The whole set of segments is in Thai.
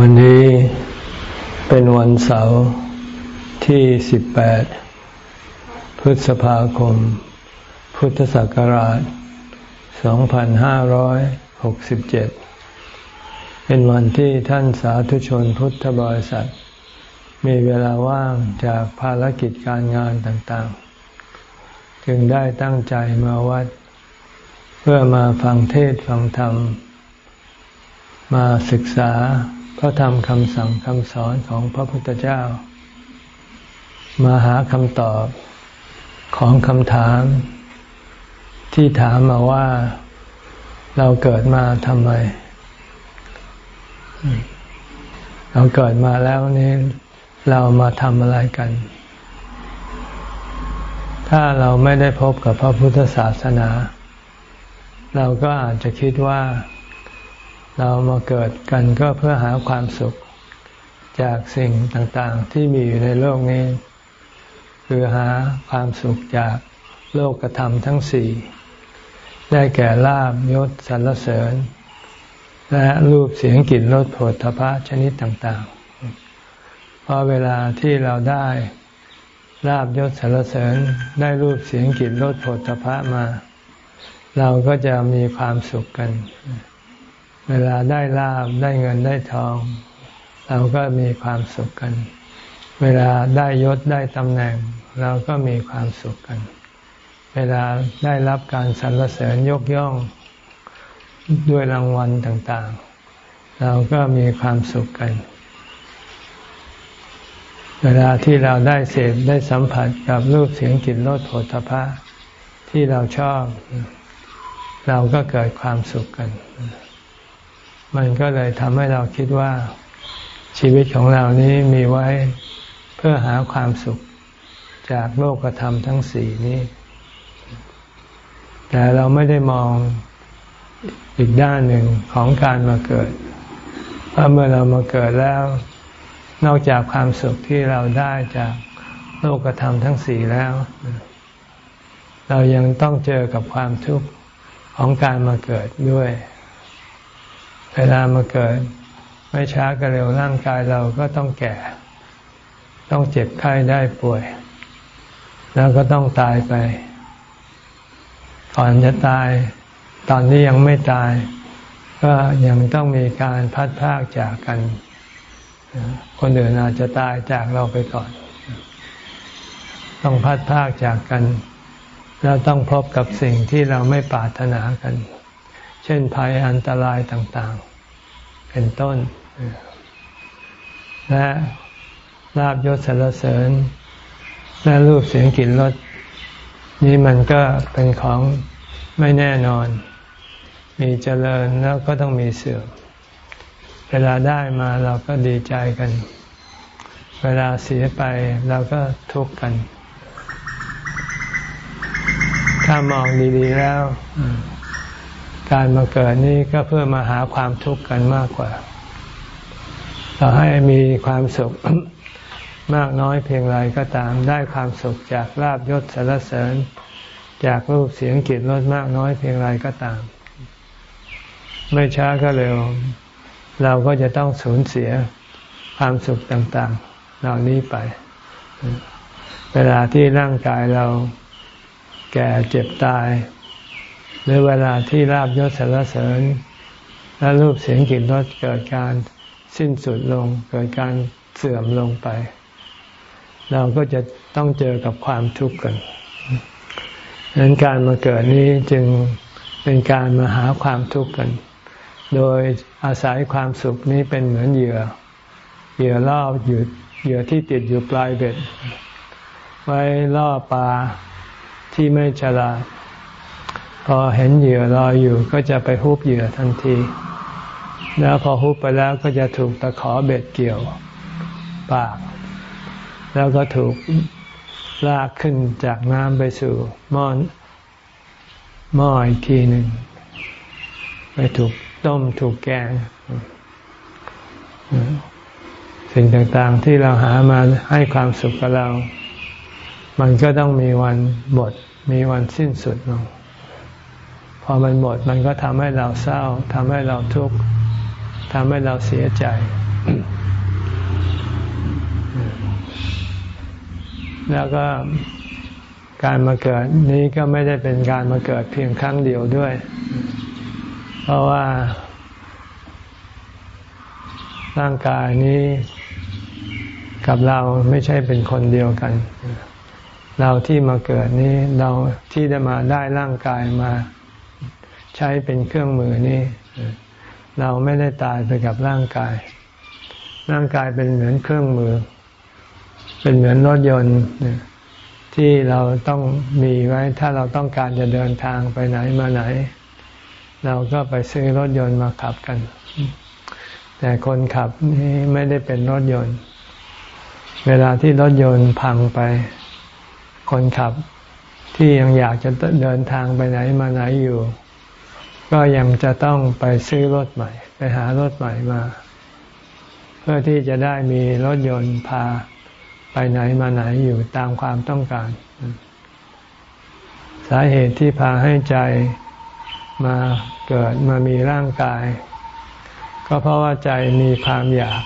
วันนี้เป็นวันเสาร์ที่ 18 พฤษภาคม พุทธศักราช 2567 เป็นวันที่ท่านสาธุชนพุทธบริษัท มีเวลาว่างจากภารกิจการงานต่างๆ จึงได้ตั้งใจมาวัด เพื่อมาฟังเทศฟังธรรม มาศึกษา พระธรรมคำสั่งคำสอนของพระพุทธเจ้า มาหาคำตอบของคำถาม ที่ถามมาว่าเราเกิดมาทำไม เราเกิดมาแล้วนี้เรามาทำอะไรกัน ถ้าเราไม่ได้พบกับพระพุทธศาสนา เราก็อาจจะคิดว่า เรามาเกิดกันก็เพื่อหาความสุขจากสิ่งต่างๆ ที่มีอยู่ในโลกนี้ คือหาความสุขจากโลกธรรมทั้งสี่ ได้แก่ลาบยศสรรเสริญ และรูปเสียงกลิ่นรสผลทพะชนิดต่างๆ เพราะเวลาที่เราได้ลาบยศสรรเสริญได้รูปเสียงกลิ่นรสผลทพะมา เราก็จะมีความสุขกัน เวลาได้ลาบได้เงินได้ทอง เราก็มีความสุขกัน เวลาได้ยศได้ตำแหน่ง เราก็มีความสุขกัน เวลาได้รับการสรรเสริญยกย่องด้วยรางวัลต่างๆ เราก็มีความสุขกัน เวลาที่เราได้เสพได้สัมผัสกับรูปเสียงกลิ่นรสโผฏฐพะที่เราชอบ เราก็เกิดความสุขกัน มันก็เลยทำให้เราคิดว่าชีวิตของเรานี้มีไว้เพื่อหาความสุขจากโลกธรรมทั้งสี่นี้ แต่เราไม่ได้มองอีกด้านหนึ่งของการมาเกิดว่าเมื่อเรามาเกิดแล้ว นอกจากความสุขที่เราได้จากโลกธรรมทั้งสี่แล้ว เรายังต้องเจอกับความทุกข์ของการมาเกิดด้วย เวลามาเกิด ไม่ช้าก็เร็วร่างกายเราก็ต้องแก่ ต้องเจ็บไข้ได้ป่วย แล้วก็ต้องตายไปก่อนจะตาย ตอนนี้ยังไม่ตาย ก็ยังต้องมีการพัดพากจากกัน คนอื่นอาจจะตายจากเราไปก่อน ต้องพัดพากจากกัน แล้วต้องพบกับสิ่งที่เราไม่ปรารถนากัน เช่นภัยอันตรายต่างๆ เป็นต้น และลาบยศสรรเสริญและรูปเสียงกลิ่นรสนี่มันก็เป็นของไม่แน่นอน มีเจริญแล้วก็ต้องมีเสื่อม เวลาได้มาเราก็ดีใจกัน เวลาเสียไปเราก็ทุกข์กัน ถ้ามองดีๆแล้ว การมาเกิดนี้ก็เพื่อมาหาความทุกข์กันมากกว่าต่อให้มีความสุขมากน้อยเพียงไรก็ตามได้ความสุขจากลาบยศสารเสริญ จากรูปเสียงกลิ่นรสมากน้อยเพียงไรก็ตาม ไม่ช้าก็เร็ว เราก็จะต้องสูญเสียความสุขต่างๆ เหล่านี้ไป เวลาที่ร่างกายเราแก่เจ็บตาย หรือเวลาที่ราบยศสรรเสริญ และรูปเสียงกลิ่นรสเกิดการสิ้นสุดลง เกิดการเสื่อมลงไป เราก็จะต้องเจอกับความทุกข์กันดังนั้นการมาเกิดนี้จึงเป็นการมาหาความทุกข์กัน โดยอาศัยความสุขนี้เป็นเหมือนเหยื่อ เหยื่อล่ออยู่เหยื่อที่ติดอยู่ปลายเบ็ด ไว้ล่อปลาที่ไม่ฉลาด พอเห็นเหยื่อรออยู่ก็จะไปฮุบเหยื่อทันที แล้วพอฮุบไปแล้วก็จะถูกตะขอเบ็ดเกี่ยวปาก แล้วก็ถูกลากขึ้นจากน้ำไปสู่หม้อนม้ออีกทีหนึ่ง ไปถูกต้มถูกแกง สิ่งต่างๆที่เราหามาให้ความสุขกับเรา มันก็ต้องมีวันหมด มีวันสิ้นสุดลง พอมันหมดมันก็ทำให้เราเศร้าทำให้เราทุกข์ทำให้เราเสียใจ แล้วก็การมาเกิดนี้ก็ไม่ได้เป็นการมาเกิดเพียงครั้งเดียวด้วย เพราะว่า ร่างกายนี้กับเราไม่ใช่เป็นคนเดียวกัน เราที่มาเกิดนี้ เราที่ได้มาได้ร่างกายมา ใช้เป็นเครื่องมือนี้เราไม่ได้ตายไปกับร่างกาย ร่างกายเป็นเหมือนเครื่องมือ เป็นเหมือนรถยนต์ที่เราต้องมีไว้ ถ้าเราต้องการจะเดินทางไปไหนมาไหน เราก็ไปซื้อรถยนต์มาขับกัน แต่คนขับนี่ไม่ได้เป็นรถยนต์ เวลาที่รถยนต์พังไป คนขับที่ยังอยากจะเดินทางไปไหนมาไหนอยู่ ก็ยังจะต้องไปซื้อรถใหม่ ไปหารถใหม่มา เพื่อที่จะได้มีรถยนต์พาไปไหนมาไหนอยู่ตามความต้องการ สาเหตุที่พาให้ใจมาเกิดมามีร่างกาย ก็เพราะว่าใจมีความอยาก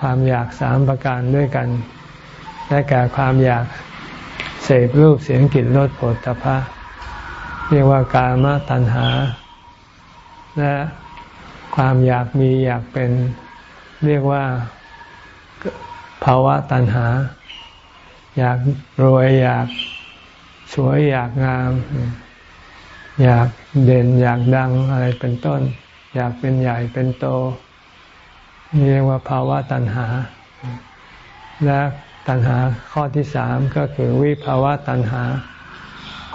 ความอยากสามประการด้วยกันได้แก่ความอยากเสพรูปเสียงกลิ่นรสผลตภะ เรียกว่ากามตัณหา และความอยากมีอยากเป็น เรียกว่าภาวะตัณหา อยากรวยอยากสวยอยากงาม อยากเด่นอยากดังอะไรเป็นต้น อยากเป็นใหญ่เป็นโต เรียกว่าภาวะตัณหา และตัณหาข้อที่สามก็คือวิภาวะตัณหา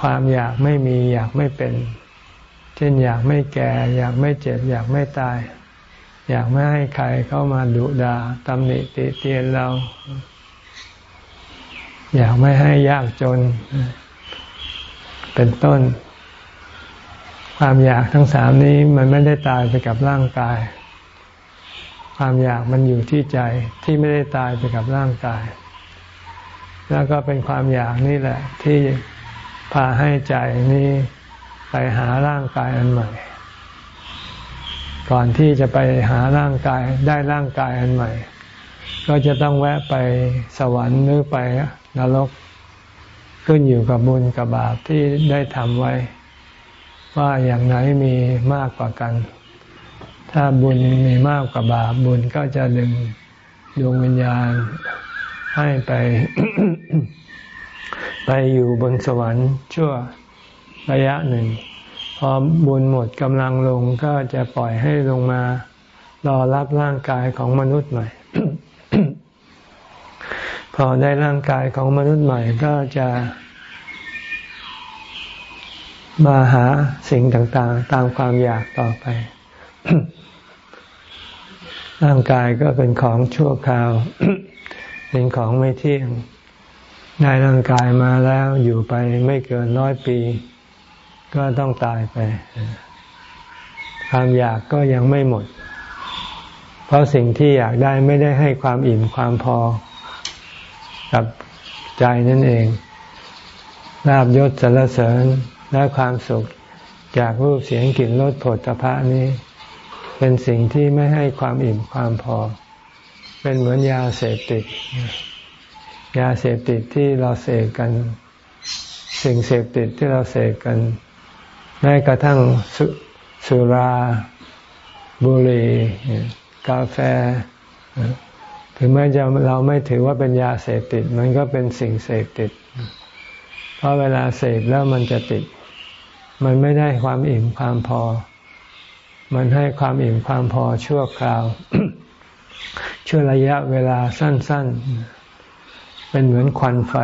ความอยากไม่มีอยากไม่เป็น เช่นอยากไม่แก่ อยากไม่เจ็บ อยากไม่ตาย อยากไม่ให้ใครเข้ามาดุดาตำหนิติเตียนเรา อยากไม่ให้ยากจน เป็นต้น ความอยากทั้งสามนี้มันไม่ได้ตายไปกับร่างกาย ความอยากมันอยู่ที่ใจที่ไม่ได้ตายไปกับร่างกาย แล้วก็เป็นความอยากนี่แหละที่ พาให้ใจนี้ไปหาร่างกายอันใหม่ ก่อนที่จะไปหาร่างกายได้ร่างกายอันใหม่ ก็จะต้องแวะไปสวรรค์หรือไปนรก ขึ้นอยู่กับบุญกับบาปที่ได้ทำไว้ ว่าอย่างไหนมีมากกว่ากัน ถ้าบุญมีมากกว่าบาปบุญก็จะดึงดวงวิญญาณให้ไป ไปอยู่บนสวรรค์ชั่วระยะหนึ่ง พอบุญหมดกำลังลงก็จะปล่อยให้ลงมารอรับร่างกายของมนุษย์ใหม่ พอได้ร่างกายของมนุษย์ใหม่ก็จะมาหาสิ่งต่างๆ ตามความอยากต่อไป ร่างกายก็เป็นของชั่วคราว เป็นของไม่เที่ยง ได้ร่างกายมาแล้วอยู่ไปไม่เกินร้อยปี ก็ต้องตายไปความอยากก็ยังไม่หมด เพราะสิ่งที่อยากได้ไม่ได้ให้ความอิ่มความพอ กับใจนั่นเองลาบยศสรรเสริญและความสุขจากรูปเสียงกลิ่นรสผลพระนี้ เป็นสิ่งที่ไม่ให้ความอิ่มความพอ เป็นเหมือนยาเสพติด ยาเสพติดที่เราเสพกัน สิ่งเสพติดที่เราเสพกันแม้กระทั่งสสุราบุหรี่กาแฟ ถึงแม้จะเราไม่ถือว่าเป็นยาเสพติด มันก็เป็นสิ่งเสพติด เพราะเวลาเสพแล้วมันจะติด มันไม่ได้ความอิ่มความพอ มันให้ความอิ่มความพอชั่วคราว ชั่วระยะเวลาสั้น ๆ เป็นเหมือนควันไฟ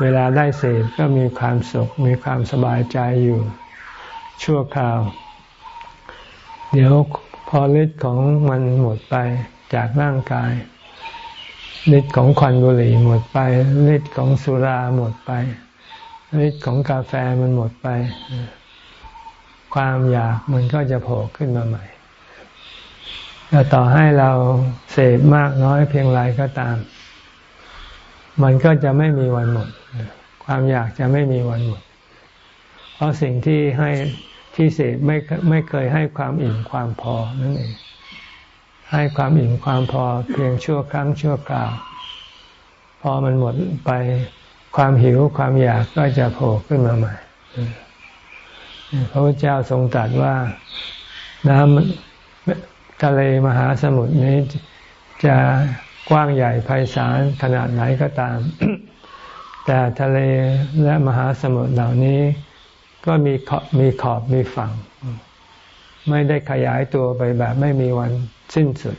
เวลาได้เสพก็มีความสุข มีความสบายใจอยู่ชั่วคราว เดี๋ยวพอฤทธิ์ของมันหมดไปจากร่างกายฤทธิ์ของควันบุหรี่หมดไปฤทธิ์ของสุราหมดไปฤทธิ์ของกาแฟมันหมดไป ความอยากมันก็จะโผล่ขึ้นมาใหม่แล้วต่อให้เราเสพมากน้อยเพียงไรก็ตาม มันก็จะไม่มีวันหมด ความอยากจะไม่มีวันหมด เพราะสิ่งที่ให้ที่เสพไม่ไม่เคยให้ความอิ่มความพอนั่นเอง ให้ความอิ่มความพอเพียงชั่วครั้งชั่วคราว พอมันหมดไปความหิวความอยากก็จะโผล่ขึ้นมาใหม่พระพุทธเจ้าทรงตรัสว่าน้ำทะเลมหาสมุทรนี้จะ กว้างใหญ่ไพศาลขนาดไหนก็ตาม แต่ทะเลและมหาสมุทรเหล่านี้ก็มีขอบมีขอบมีฝั่ง ไม่ได้ขยายตัวไปแบบไม่มีวันสิ้นสุด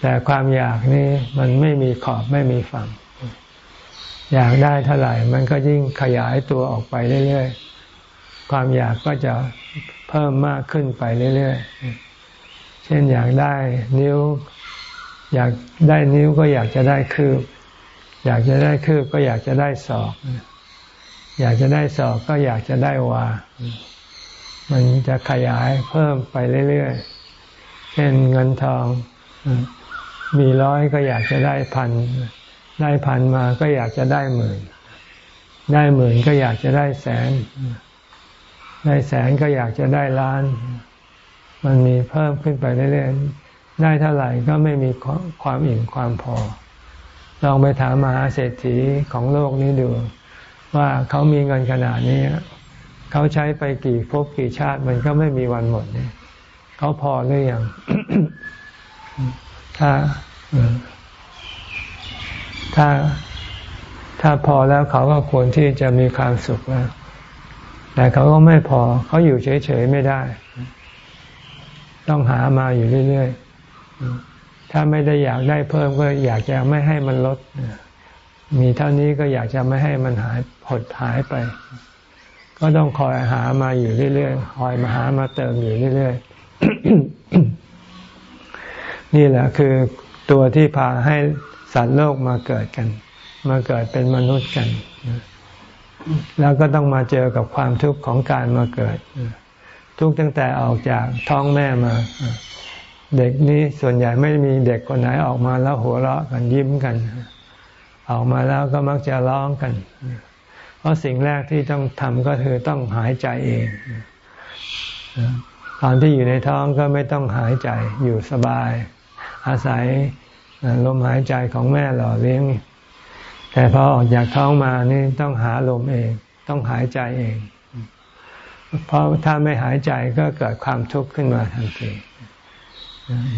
แต่ความอยากนี่มันไม่มีขอบไม่มีฝั่ง อยากได้เท่าไหร่ มันก็ยิ่งขยายตัวออกไปเรื่อยๆ ความอยากก็จะเพิ่มมากขึ้นไปเรื่อยๆ เช่นอยากได้นิ้ว อยากได้นิ้วก็อยากจะได้คืบ อยากจะได้คืบก็อยากจะได้ศอก อยากจะได้ศอกก็อยากจะได้วา มันจะขยายเพิ่มไปเรื่อยๆ เช่นเงินทอง มีร้อยก็อยากจะได้พัน ได้พันมาก็อยากจะได้หมื่น ได้หมื่นก็อยากจะได้แสน ได้แสนก็อยากจะได้ล้าน มันมีเพิ่มขึ้นไปเรื่อยๆ ได้เท่าไหร่ก็ไม่มีความอิ่มความพอ ลองไปถามมหาเศรษฐีของโลกนี้ดู ว่าเขามีเงินขนาดนี้เขาใช้ไปกี่ภพกี่ชาติมันก็ไม่มีวันหมดเนี่ยเขาพอหรือยังถ้าถ้าถ้าพอแล้วเขาก็ควรที่จะมีความสุขแล้วแต่เขาก็ไม่พอ เขาอยู่เฉยๆไม่ได้ ต้องหามาอยู่เรื่อยๆ ถ้าไม่ได้อยากได้เพิ่มก็อยากจะไม่ให้มันลด มีเท่านี้ก็อยากจะไม่ให้มันหายหดหายไป ก็ต้องคอยหามาอยู่เรื่อยๆ คอยมาหามาเติมอยู่เรื่อยๆ นี่แหละคือตัวที่พาให้สัตว์โลกมาเกิดกัน มาเกิดเป็นมนุษย์กัน แล้วก็ต้องมาเจอกับความทุกข์ของการมาเกิด ทุกตั้งแต่ออกจากท้องแม่มา เด็กนี้ส่วนใหญ่ไม่มีเด็กคนไหนออกมาแล้วหัวเราะกันยิ้มกัน ออกมาแล้วก็มักจะร้องกัน เพราะสิ่งแรกที่ต้องทำก็คือต้องหายใจเองตอนที่อยู่ในท้องก็ไม่ต้องหายใจอยู่สบาย อาศัยลมหายใจของแม่หล่อเลี้ยง แต่พอออกจากท้องมานี่ต้องหาลมเอง ต้องหายใจเอง เพราะถ้าไม่หายใจก็เกิดความทุกข์ขึ้นมาทันที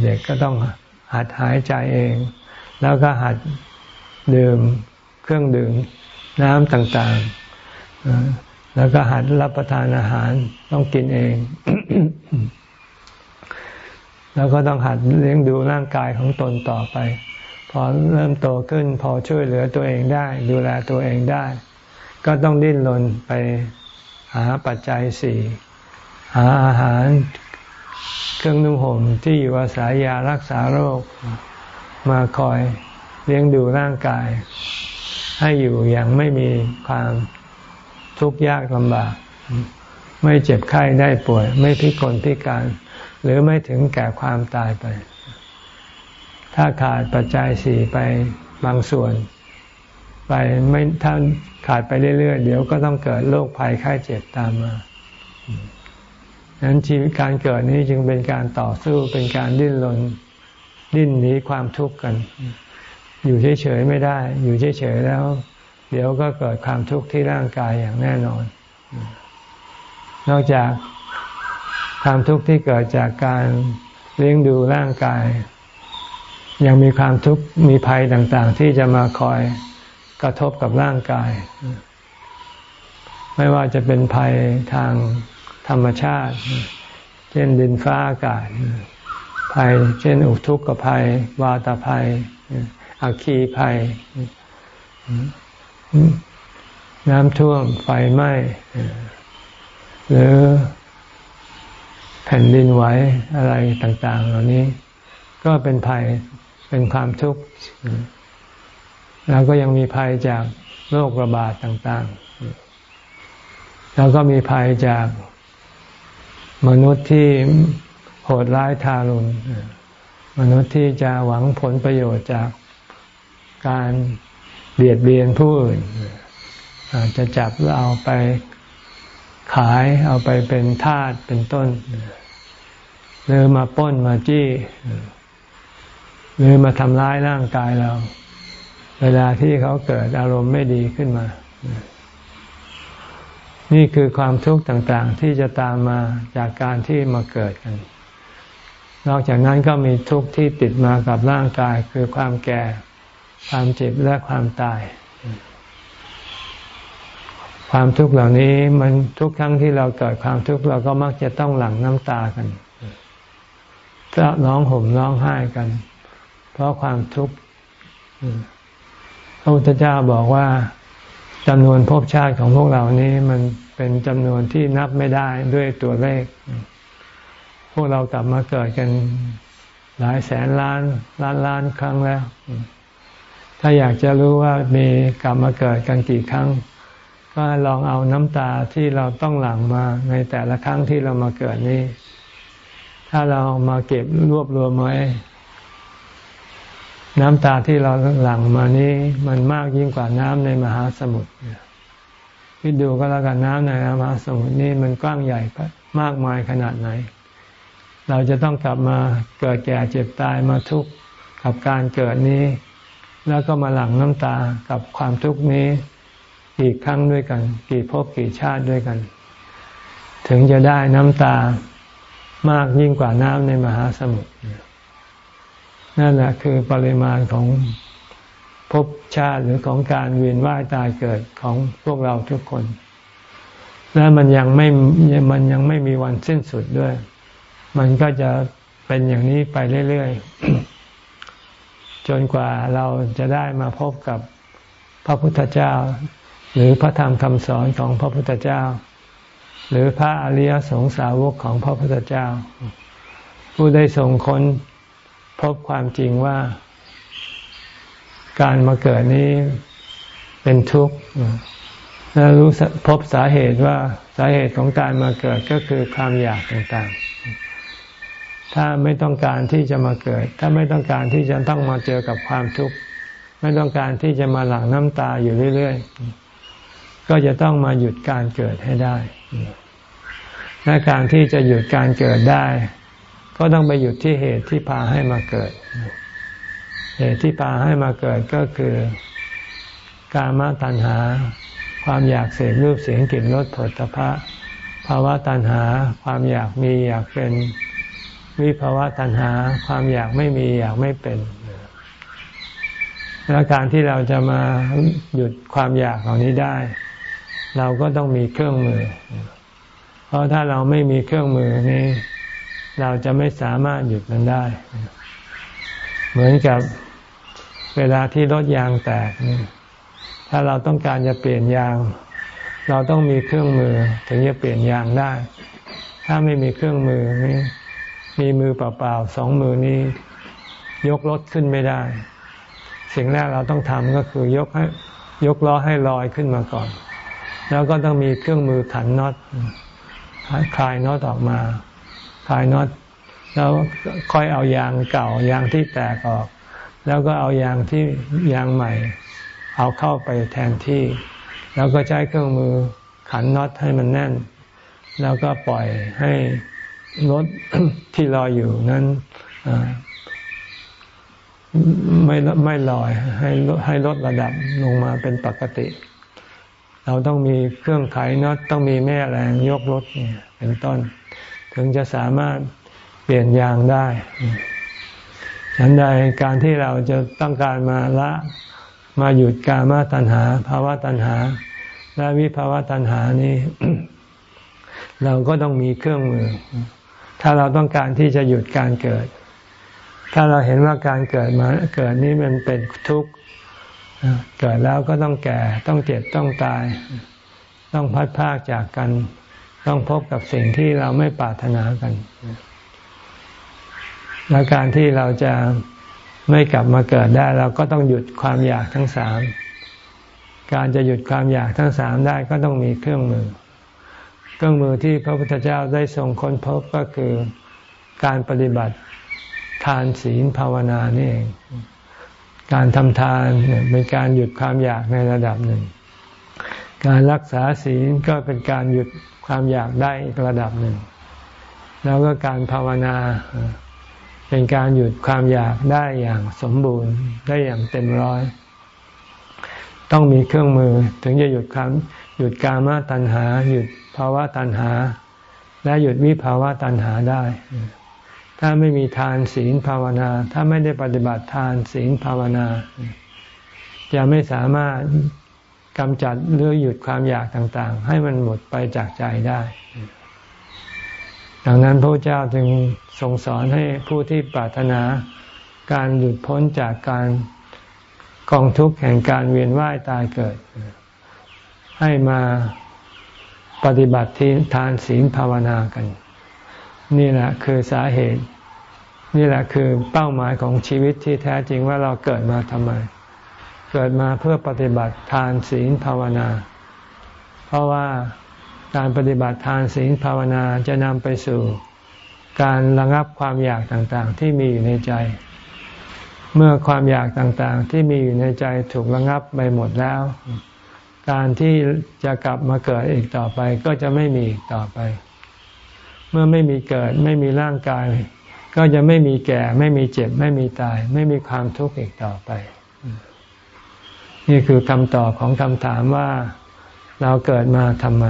เด็กก็ต้องหัดหายใจเอง แล้วก็หัดดื่มเครื่องดื่มน้ำต่างๆ แล้วก็หัดรับประทานอาหารต้องกินเอง แล้วก็ต้องหัดเลี้ยงดูร่างกายของตนต่อไป พอเริ่มโตขึ้น พอช่วยเหลือตัวเองได้ ดูแลตัวเองได้ ก็ต้องดิ้นรนไปหาปัจจัยสี่หาอาหาร เครื่องนุ่งห่มที่อยู่อาศัยยารักษาโรค มาคอยเลี้ยงดูร่างกาย ให้อยู่อย่างไม่มีความทุกข์ยากลำบาก ไม่เจ็บไข้ได้ป่วย ไม่พิกลพิการ หรือไม่ถึงแก่ความตายไป ถ้าขาดปัจจัยสี่ไปบางส่วน ไปไม่ถ้าขาดไปเรื่อยๆ เดี๋ยวก็ต้องเกิดโรคภัยไข้เจ็บตามมาังนั้นชีวิตการเกิดนี้จึงเป็นการต่อสู้เป็นการดิ้นรนดิ้นหนีความทุกข์กัน อยู่เฉยๆไม่ได้ อยู่เฉยๆแล้ว เดี๋ยวก็เกิดความทุกข์ที่ร่างกายอย่างแน่นอน นอกจากความทุกข์ที่เกิดจากการเลี้ยงดูร่างกาย ยังมีความทุกข์มีภัยต่างๆ ที่จะมาคอยกระทบกับร่างกาย ไม่ว่าจะเป็นภัยทาง ธรรมชาติ เช่นดินฟ้าอากาศ ภัย เช่น อุทุกขภัย วาตภัยอัคคีภัย น้ำท่วมไฟไหม้หรือแผ่นดินไหวอะไรต่าง ๆ เหล่านี้ ก็เป็นภัยเป็นความทุกข์แล้วก็ยังมีภัยจากโรคระบาดต่าง ๆ แล้วก็มีภัยจาก มนุษย์ที่โหดร้ายทารุณมนุษย์ที่จะหวังผลประโยชน์จากการเบียดเบียนผู้อื่นอาจจะจับเราไปขายเอาไปเป็นทาสเป็นต้น หรือมาป้นมาจี้ หรือมาทำร้ายร่างกายเรา เวลาที่เขาเกิดอารมณ์ไม่ดีขึ้นมา นี่คือความทุกข์ต่างๆ ที่จะตามมาจากการที่มาเกิดกัน นอกจากนั้นก็มีทุกข์ที่ติดมากับร่างกายคือความแก่ ความเจ็บและความตาย ความทุกข์เหล่านี้มันทุกครั้งที่เราเกิดความทุกข์เราก็มักจะต้องหลั่งน้ำตากันจะร้องห่มร้องไห้กัน เพราะความทุกข์พระพุทธเจ้าบอกว่า จำนวนภพชาติของพวกเรานี้มันเป็นจำนวนที่นับไม่ได้ด้วยตัวเลข พวกเรากลับมาเกิดกันหลายแสนล้านล้านล้านครั้งแล้ว ถ้าอยากจะรู้ว่ามีกลับมาเกิดกันกี่ครั้ง ก็ลองเอาน้ำตาที่เราต้องหลั่งมาในแต่ละครั้งที่เรามาเกิดนี้ ถ้าเรามาเก็บรวบรวมไว้ น้ำตาที่เราหลั่งมานี้ มันมากยิ่งกว่าน้ำในมหาสมุทรคิดดูก็แล้วกันน้ำในมหาสมุทรนี่มันกว้างใหญ่มากมายขนาดไหน เราจะต้องกลับมาเกิดแก่เจ็บตายมาทุกข์กับการเกิดนี้ แล้วก็มาหลั่งน้ำตากับความทุกข์นี้กี่ครั้งด้วยกัน กี่ภพกี่ชาติด้วยกัน ถึงจะได้น้ำตามากยิ่งกว่าน้ำในมหาสมุทร นั่นแหละคือปริมาณของภพชาติหรือของการเวียนว่ายตายเกิดของพวกเราทุกคน และมันยังไม่มันยังไม่มีวันสิ้นสุดด้วย มันก็จะเป็นอย่างนี้ไปเรื่อยๆ จนกว่าเราจะได้มาพบกับพระพุทธเจ้า หรือพระธรรมคำสอนของพระพุทธเจ้า หรือพระอริยสงสาวกของพระพุทธเจ้า ผู้ได้ส่งค้น พบความจริงว่า การมาเกิดนี้เป็นทุกข์และรู้พบสาเหตุว่าสาเหตุของการมาเกิดก็คือความอยากต่างๆ ถ้าไม่ต้องการที่จะมาเกิด ถ้าไม่ต้องการที่จะต้องมาเจอกับความทุกข์ ไม่ต้องการที่จะมาหลั่งน้ำตาอยู่เรื่อยๆ ก็จะต้องมาหยุดการเกิดให้ได้และการที่จะหยุดการเกิดได้ ก็ต้องไปหยุดที่เหตุที่พาให้มาเกิด เหตุที่พาให้มาเกิดก็คือ การมาตัณหา ความอยากเสพรูปเสียงกลิ่นรสผลตภะภาวะตัณหา ความอยากมีอยากเป็น วิภาวะตัณหา ความอยากไม่มีอยากไม่เป็นและการที่เราจะมาหยุดความอยากเหล่านี้ได้ เราก็ต้องมีเครื่องมือ เพราะถ้าเราไม่มีเครื่องมือนี้ เราจะไม่สามารถหยุดมันได้ เหมือนกับเวลาที่รถยางแตก ถ้าเราต้องการจะเปลี่ยนยาง เราต้องมีเครื่องมือถึงจะเปลี่ยนยางได้ ถ้าไม่มีเครื่องมือนี้มีมือเปล่าๆสองมือนี้ ยกรถขึ้นไม่ได้ สิ่งแรกเราต้องทำก็คือยกให้ยกล้อให้ลอยขึ้นมาก่อน แล้วก็ต้องมีเครื่องมือขันน็อตคลายน็อตออกมา คลายน็อตแล้วค่อยเอายางเก่ายางที่แตกออก แล้วก็เอายางที่ยางใหม่ เอาเข้าไปแทนที่ แล้วก็ใช้เครื่องมือขันน็อตให้มันแน่น แล้วก็ปล่อยให้รถที่ลอยอยู่นั้นไม่ไม่ลอยให้ให้ลดระดับลงมาเป็นปกติ เราต้องมีเครื่องไขน็อตต้องมีแม่แรงยกรถเนี่ยเป็นต้น ถึงจะสามารถเปลี่ยนยางได้ฉันใดการที่เราจะต้องการมาละมาหยุดการมาตัณหาภาวะตัณหา และวิภาวะตัณหานี้ เราก็ต้องมีเครื่องมือ ถ้าเราต้องการที่จะหยุดการเกิด ถ้าเราเห็นว่าการเกิดมาเกิดนี้มันเป็นทุกข์เกิดแล้วก็ต้องแก่ ต้องเจ็บต้องตาย ต้องพัดพากจากกัน ต้องพบกับสิ่งที่เราไม่ปรารถนากัน และการที่เราจะไม่กลับมาเกิดได้ เราก็ต้องหยุดความอยากทั้งสาม การจะหยุดความอยากทั้งสามได้ก็ต้องมีเครื่องมือ เครื่องมือที่พระพุทธเจ้าได้ทรงค้นพบก็คือการปฏิบัติทานศีลภาวนานี่เอง การทำทานเป็นการหยุดความอยากในระดับหนึ่ง การรักษาศีลก็เป็นการหยุด ความอยากได้อีกระดับหนึ่ง แล้วก็การภาวนา เป็นการหยุดความอยากได้อย่างสมบูรณ์ได้อย่างเต็มร้อย ต้องมีเครื่องมือถึงจะหยุดความหยุดกามตัณหา หยุดภาวะตัณหา และหยุดวิภาวะตัณหาได้ ถ้าไม่มีทานศีลภาวนา ถ้าไม่ได้ปฏิบัติทานศีลภาวนา จะไม่สามารถ กำจัดหรือหยุดความอยากต่างๆ ให้มันหมดไปจากใจได้ ดังนั้นพระเจ้าจึงทรงสอนให้ผู้ที่ปรารถนาการหยุดพ้นจากการกองทุกข์แห่งการเวียนว่ายตายเกิด ให้มาปฏิบัติทานศีลภาวนากัน นี่แหละคือสาเหตุ นี่แหละคือเป้าหมายของชีวิตที่แท้จริงว่าเราเกิดมาทำไม เกิดมาเพื่อปฏิบัติทานศีลภาวนา เพราะว่าการปฏิบัติทานศีลภาวนาจะนำไปสู่ การระงับความอยากต่างๆ ที่มีอยู่ในใจ เมื่อความอยากต่างๆ ที่มีอยู่ในใจถูกระงับไปหมดแล้ว การที่จะกลับมาเกิดอีกต่อไปก็จะไม่มีอีกต่อไป เมื่อไม่มีเกิดไม่มีร่างกาย ก็จะไม่มีแก่ ไม่มีเจ็บ ไม่มีตาย ไม่มีความทุกข์อีกต่อไป นี่คือคำตอบของคำถามว่าเราเกิดมาทำไม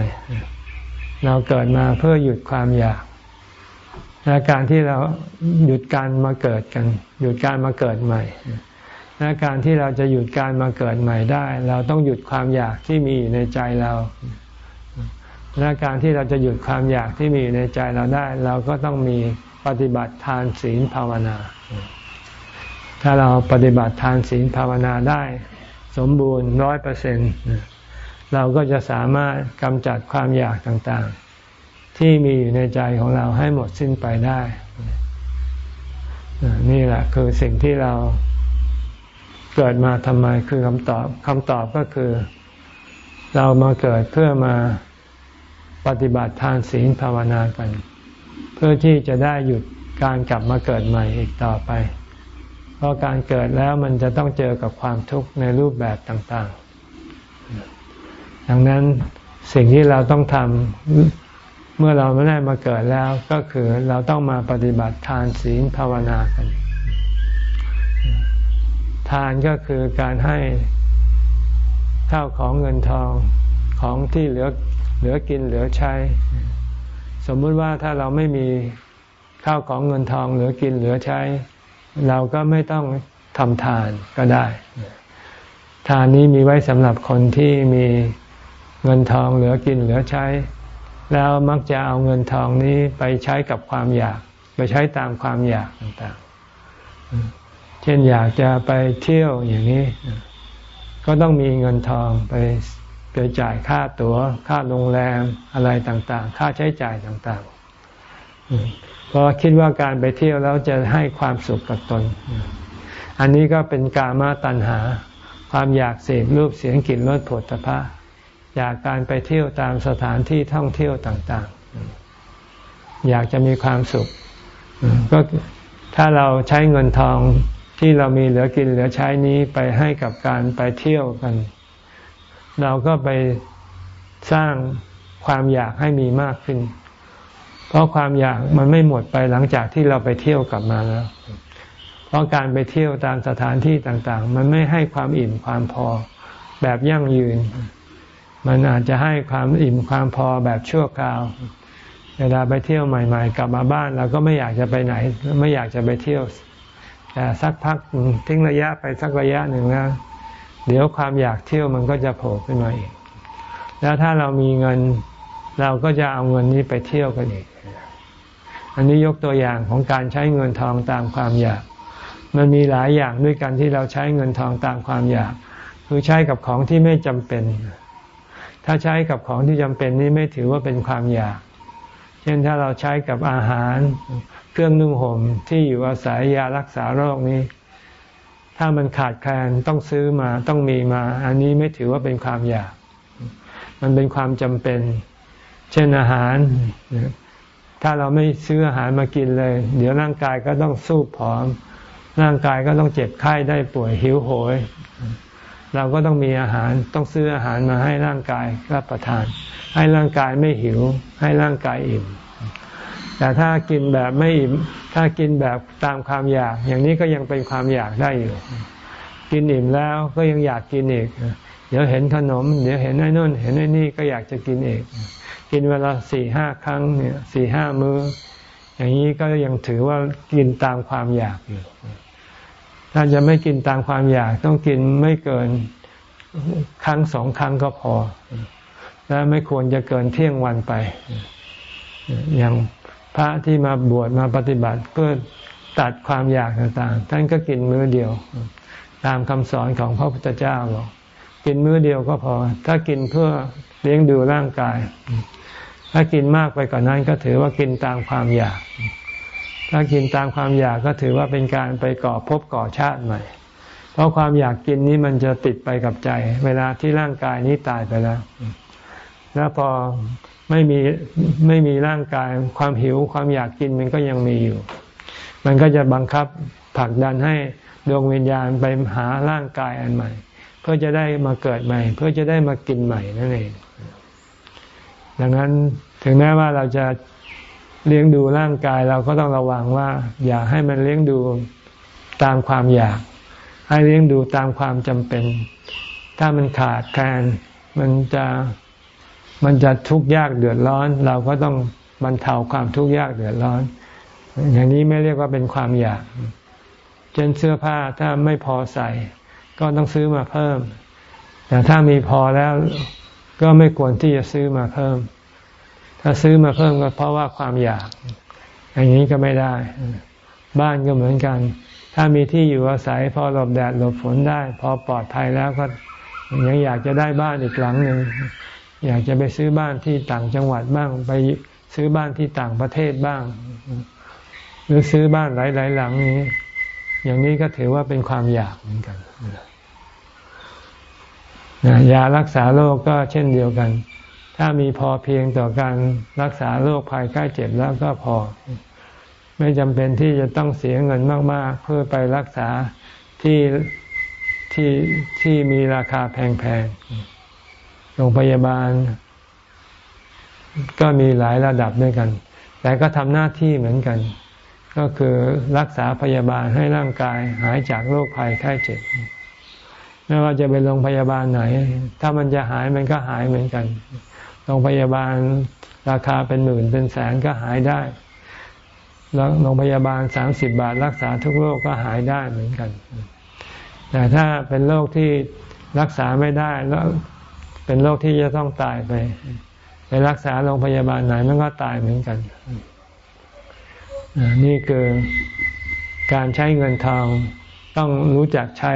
เราเกิดมาเพื่อหยุดความอยาก และการที่เราหยุดการมาเกิดกัน หยุดการมาเกิดใหม่ และการที่เราจะหยุดการมาเกิดใหม่ได้ เราต้องหยุดความอยากที่มีอยู่ในใจเรา และการที่เราจะหยุดความอยากที่มีอยู่ในใจเราได้ เราก็ต้องมีปฏิบัติทานศีลภาวนา ถ้าเราปฏิบัติทานศีลภาวนาได้ สมบูรณ์ร้อยเปอร์เซ็นต์เราก็จะสามารถกำจัดความอยากต่างๆ ที่มีอยู่ในใจของเราให้หมดสิ้นไปได้ นี่แหละคือสิ่งที่เราเกิดมาทำไมคือคำตอบคำตอบก็คือ เรามาเกิดเพื่อมาปฏิบัติทานศีลภาวนากัน เพื่อที่จะได้หยุดการกลับมาเกิดใหม่อีกต่อไป ราะการเกิดแล้วมันจะต้องเจอกับความทุกข์ในรูปแบบต่างๆ ดังนั้นสิ่งที่เราต้องทำเมื่อเราไม่ได้มาเกิดแล้วก็คือเราต้องมาปฏิบัติทานศีลภาวนากัน ทานก็คือการให้ข้าวของเงินทองของที่เหลือเหลือกินเหลือใช้ สมมุติว่าถ้าเราไม่มีข้าวของเงินทองเหลือกินเหลือใช้ เราก็ไม่ต้องทำทานก็ได้ ทานนี้มีไว้สำหรับคนที่มีเงินทองเหลือกินเหลือใช้ แล้วมักจะเอาเงินทองนี้ไปใช้กับความอยาก ไปใช้ตามความอยากต่างๆ เช่นอยากจะไปเที่ยวอย่างนี้ ก็ต้องมีเงินทองไปไปจ่ายค่าตัว๋ว ค่าโรงแรมอะไรต่างๆ ค่าใช้จ่ายต่างๆ พราะคิดว่าการไปเที่ยวแล้วจะให้ความสุขกับตน อันนี้ก็เป็นกามาตัณหา ความอยากเสพรูปเสียงกลิ่นรสผลตภะอยากการไปเที่ยวตามสถานที่ท่องเที่ยวต่างๆ อยากจะมีความสุข ก็ถ้าเราใช้เงินทองที่เรามีเหลือกินเหลือใช้นี้ไปให้กับการไปเที่ยวกัน เราก็ไปสร้างความอยากให้มีมากขึ้น ราะความอยากมันไม่หมดไปหลังจากที่เราไปเที่ยวกลับมาแล้ว เพราะการไปเที่ยวตามสถานที่ต่างๆ มันไม่ให้ความอิ่มความพอแบบยั่งยืน มันอาจจะให้ความอิ่มความพอแบบชั่วคราว เวลาไปเที่ยวใหม่ ๆ กลับมาบ้านเราก็ไม่อยากจะไปไหน ไม่อยากจะไปเที่ยว แต่สักพักทิ้งระยะไปสักระยะหนึ่งแล้วเดี๋ยวความอยากเที่ยวมันก็จะโผล่ขึ้นมาอีก แล้วถ้าเรามีเงินเราก็จะเอาเงินนี้ไปเที่ยวกันอีก อันนี้ยกตัวอย่างของการใช้เงินทองตามความอยาก มันมีหลายอย่างด้วยกันที่เราใช้เงินทองตามความอยาก คือใช้กับของที่ไม่จำเป็น ถ้าใช้กับของที่จำเป็นนี่ไม่ถือว่าเป็นความอยาก เช่นถ้าเราใช้กับอาหาร เครื่องนุ่งห่มที่อยู่อาศัยยารักษาโรคนี้ ถ้ามันขาดแคลนต้องซื้อมาต้องมีมา อันนี้ไม่ถือว่าเป็นความอยาก มันเป็นความจำเป็น เช่นอาหาร ถ้าเราไม่ซื้ออาหารมากินเลย เดี๋ยวร่างกายก็ต้องสู้ผอม ร่างกายก็ต้องเจ็บไข้ได้ป่วยหิวโหย เราก็ต้องมีอาหารต้องซื้ออาหารมาให้ร่างกายรับประทาน ให้ร่างกายไม่หิว ให้ร่างกายอิ่มแต่ถ้ากินแบบไม่อิ่มถ้ากินแบบตามความอยาก อย่างนี้ก็ยังเป็นความอยากได้อยู่ กินอิ่มแล้วก็ยังอยากกินอีก เดี๋ยวเห็นขนม เดี๋ยวเห็นไอ้นู่น เห็นไอ้นี่ก็อยากจะกินอีก กินเวลาสี่ห้าครั้งเนี่ยสี่ห้ามือ้อ อย่างนี้ก็ยังถือว่ากินตามความอยากอยู่ ถ้าจะไม่กินตามความอยาก ต้องกินไม่เกินครั้งสองครั้งก็พอ และไม่ควรจะเกินเที่ยงวันไป อย่างพระที่มาบวชมาปฏิบัติเพื่อตัดความอยากต่างๆ ท่านก็กินมื้อเดียว ตามคำสอนของพระพุทธเจ้าบอกกินมื้อเดียวก็พอ ถ้ากินเพื่อ เลี้ยงดูร่างกาย ถ้ากินมากไปกว่านนั้นก็ถือว่ากินตามความอยาก ถ้ากินตามความอยากก็ถือว่าเป็นการไปก่อภพก่อชาติใหม่ เพราะความอยากกินนี้มันจะติดไปกับใจ เวลาที่ร่างกายนี้ตายไปแล้ว แล้วพอไม่มีไม่มีร่างกายความหิวความอยากกินมันก็ยังมีอยู่ มันก็จะบังคับผลักดันให้ดวงวิญญาณไปหาร่างกายอันใหม่ เพื่อจะได้มาเกิดใหม่ เพื่อจะได้มากินใหม่นั่นเอง ดังนั้นถึงแม้ว่าเราจะเลี้ยงดูร่างกายเราก็ต้องระวังว่า อย่าให้มันเลี้ยงดูตามความอยาก ให้เลี้ยงดูตามความจำเป็น ถ้ามันขาดแคลนมันจะมันจะทุกข์ยากเดือดร้อน เราก็ต้องบรรเทาความทุกข์ยากเดือดร้อน อย่างนี้ไม่เรียกว่าเป็นความอยากเช่นเสื้อผ้าถ้าไม่พอใส่ ก็ต้องซื้อมาเพิ่ม แต่ถ้ามีพอแล้ว ก็ไม่ควรที่จะซื้อมาเพิ่ม ถ้าซื้อมาเพิ่มก็เพราะว่าความอยาก อย่างนี้ก็ไม่ได้ บ้านก็เหมือนกัน ถ้ามีที่อยู่อาศัย พอหลบแดดหลบฝนได้ พอปลอดภัยแล้วก็ยังอยากจะได้บ้านอีกหลังหนึ่งอยากจะไปซื้อบ้านที่ต่างจังหวัดบ้าง ไปซื้อบ้านที่ต่างประเทศบ้าง หรือซื้อบ้านหลายๆหลังนี้ อย่างนี้ก็ถือว่าเป็นความอยากเหมือนกัน ยารักษาโรคกก็เช่นเดียวกัน ถ้ามีพอเพียงต่อการรักษาโรคภัยไข้เจ็บแล้วก็พอ ไม่จำเป็นที่จะต้องเสียเงินมาก ๆ เพื่อไปรักษาที่ที่ที่มีราคาแพง ๆ โรงพยาบาล ก็มีหลายระดับด้วยกัน แต่ก็ทำหน้าที่เหมือนกัน ก็คือรักษาพยาบาลให้ร่างกายหายจากโรคภัยไข้เจ็บ ไม่ว่าจะไปโรงพยาบาลไหน ถ้ามันจะหายมันก็หายเหมือนกัน โรงพยาบาลราคาเป็นหมื่นเป็นแสนก็หายได้ แล้วโรงพยาบาลสามสิบบาทรักษาทุกโรคก็หายได้เหมือนกัน แต่ถ้าเป็นโรคที่รักษาไม่ได้แล้วเป็นโรคที่จะต้องตายไป ไปรักษาโรงพยาบาลไหนมันก็ตายเหมือนกัน นี่คือการใช้เงินทองต้องรู้จักใช้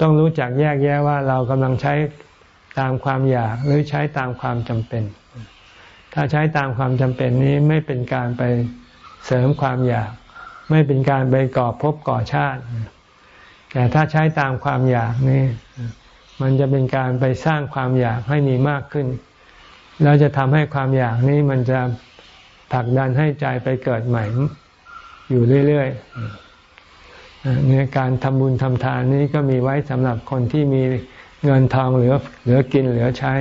ต้องรู้จักแยกแยะว่าเรากำลังใช้ตามความอยากหรือใช้ตามความจำเป็น ถ้าใช้ตามความจำเป็นนี้ไม่เป็นการไปเสริมความอยาก ไม่เป็นการไปก่อภพก่อชาติ แต่ถ้าใช้ตามความอยากนี่มันจะเป็นการไปสร้างความอยากให้มีมากขึ้น แล้วจะทำให้ความอยากนี้มันจะผลักดันให้ใจไปเกิดใหม่อยู่เรื่อย ๆ เนี่ยการทำบุญทำทานนี้ก็มีไว้สำหรับคนที่มีเงินทองเหลือเหลือกินเหลือใช้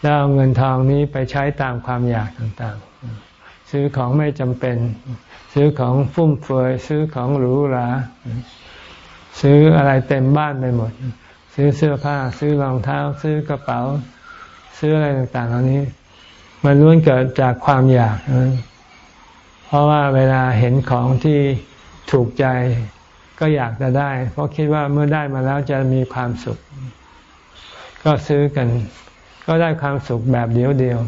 แล้วเอาเงินทองนี้ไปใช้ตามความอยากต่างๆ ซื้อของไม่จำเป็น ซื้อของฟุ่มเฟือยซื้อของหรูหราซื้ออะไรเต็มบ้านไปหมด ซื้อเสื้อผ้า ซื้อรองเท้า ซื้อกระเป๋า ซื้ออะไรต่างๆเหล่านี้ มันล้วนเกิดจากความอยาก เพราะว่าเวลาเห็นของที่ถูกใจ ก็อยากจะได้ เพราะคิดว่าเมื่อได้มาแล้วจะมีความสุข ก็ซื้อกัน ก็ได้ความสุขแบบเดียวเดียว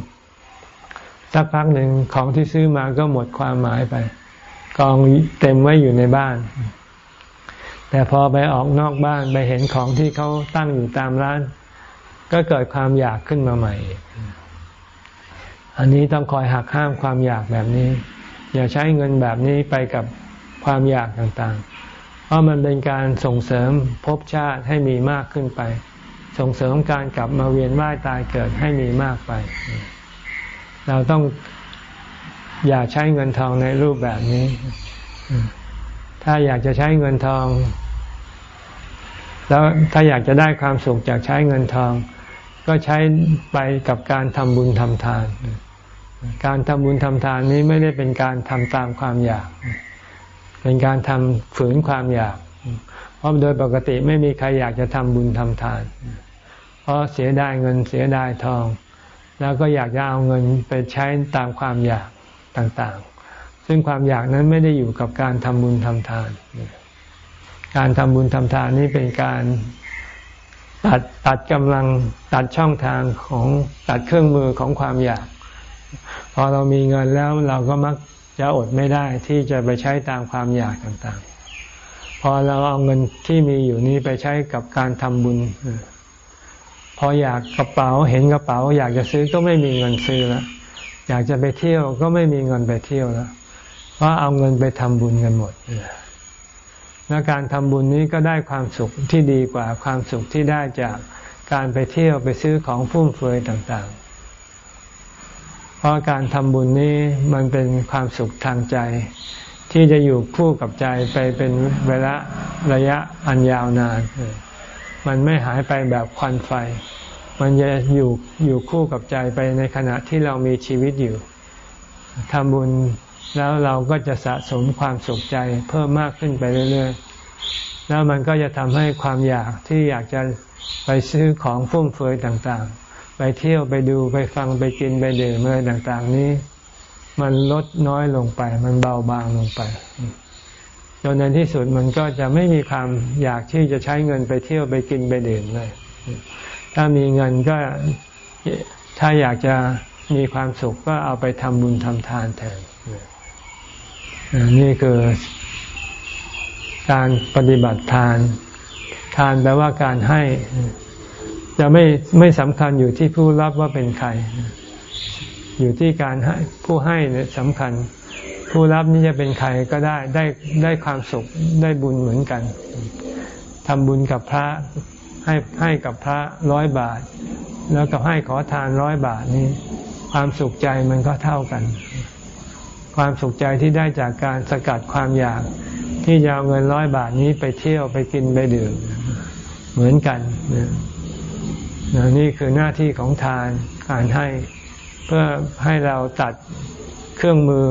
สักพักหนึ่งของที่ซื้อมาก็หมดความหมายไป กองเต็มไว้อยู่ในบ้าน แต่พอไปออกนอกบ้านไปเห็นของที่เขาตั้งอยู่ตามร้าน ก็เกิดความอยากขึ้นมาใหม่ อันนี้ต้องคอยหักห้ามความอยากแบบนี้ อย่าใช้เงินแบบนี้ไปกับความอยากต่างๆ เพราะมันเป็นการส่งเสริมภพชาติให้มีมากขึ้นไป ส่งเสริมการกลับมาเวียนว่ายตายเกิดให้มีมากไป เราต้องอย่าใช้เงินทองในรูปแบบนี้ ถ้าอยากจะใช้เงินทอง แล้วถ้าอยากจะได้ความสุขจากใช้เงินทอง ก็ใช้ไปกับการทำบุญทำทาน การทำบุญทำทานนี้ไม่ได้เป็นการทำตามความอยาก เป็นการทำฝืนความอยาก เพราะโดยปกติไม่มีใครอยากจะทำบุญทำทาน เพราะเสียดายเงินเสียดายทอง แล้วก็อยากจะเอาเงินไปใช้ตามความอยากต่างๆ ซึ่งความอยากนั้นไม่ได้อยู่กับการทำบุญทำทาน การทำบุญทำทานนี้เป็นการตัดตัดกำลังตัดช่องทางของตัดเครื่องมือของความอยาก พอเรามีเงินแล้วเราก็มัก จะอดไม่ได้ที่จะไปใช้ตามความอยากต่างๆ พอเราเอาเงินที่มีอยู่นี้ไปใช้กับการทำบุญ พออยากกระเป๋าเห็นกระเป๋า อยากจะซื้อก็ไม่มีเงินซื้อแล้วอยากจะไปเที่ยวก็ไม่มีเงินไปเที่ยวแล้วเพราะเอาเงินไปทำบุญกันหมดและการทำบุญนี้ก็ได้ความสุขที่ดีกว่าความสุขที่ได้จากการไปเที่ยวไปซื้อของฟุ่มเฟือยต่างๆ ราะการทำบุญนี้มันเป็นความสุขทางใจ ที่จะอยู่คู่กับใจไปเป็นเวลาระยะอันยาวนาน มันไม่หายไปแบบควันไฟ มันจะอยู่อยู่คู่กับใจไปในขณะที่เรามีชีวิตอยู่ทำบุญแล้วเราก็จะสะสมความสุขใจเพิ่มมากขึ้นไปเรื่อยๆ แล้วมันก็จะทำให้ความอยากที่อยากจะไปซื้อของฟุ่มเฟือยต่างๆ ไปเที่ยวไปดูไปฟังไปกินไปดื่มอะไรต่าง ๆ นี้ มันลดน้อยลงไป มันเบาบางลงไปจนในที่สุดมันก็จะไม่มีความอยากที่จะใช้เงินไปเที่ยวไปกินไปดื่มเลย ถ้ามีเงินก็ถ้าอยากจะมีความสุขก็เอาไปทำบุญทำทานแทนนี่คือการปฏิบัติทาน ทานแปลว่าการให้ จะไม่ไม่สำคัญอยู่ที่ผู้รับว่าเป็นใคร อยู่ที่การให้ผู้ให้เนี่ยสำคัญ ผู้รับนี่จะเป็นใครก็ได้ได้ได้ความสุขได้บุญเหมือนกันทำบุญกับพระให้ให้กับพระร้อยบาท แล้วกับให้ขอทานร้อยบาทนี้ ความสุขใจมันก็เท่ากัน ความสุขใจที่ได้จากการสกัดความอยาก ที่จะเอาเงินร้อยบาทนี้ไปเที่ยวไปกินไปดื่มเหมือนกันนี่ นี่คือหน้าที่ของทานการให้เพื่อให้เราตัดเครื่องมือ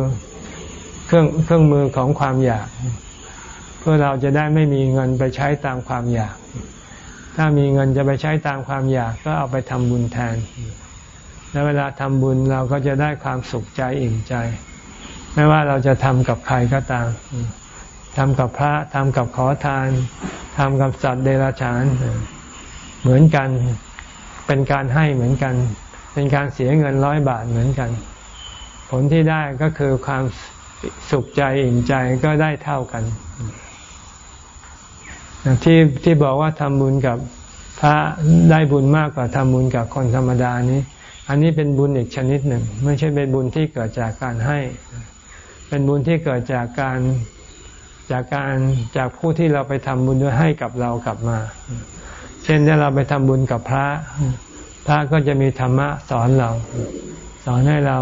เครื่องเครื่องมือของความอยาก เพื่อเราจะได้ไม่มีเงินไปใช้ตามความอยาก ถ้ามีเงินจะไปใช้ตามความอยากก็เอาไปทำบุญแทน แล้วเวลาทำบุญเราก็จะได้ความสุขใจอิ่มใจ ไม่ว่าเราจะทำกับใครก็ตามทำกับพระทำกับขอทานทำกับสัตว์เดรัจฉาน เหมือนกัน เป็นการให้เหมือนกัน เป็นการเสียเงินร้อยบาทเหมือนกัน ผลที่ได้ก็คือความสุขใจอิ่มใจก็ได้เท่ากัน ที่ที่บอกว่าทำบุญกับพระได้บุญมากกว่าทำบุญกับคนธรรมดานี้ อันนี้เป็นบุญอีกชนิดหนึ่ง ไม่ใช่เป็นบุญที่เกิดจากการให้ เป็นบุญที่เกิดจากการจากการจากผู้ที่เราไปทำบุญด้วยให้กับเรากลับมา เช่นถ้าเราไปทำบุญกับพระ พระก็จะมีธรรมะสอนเรา สอนให้เรา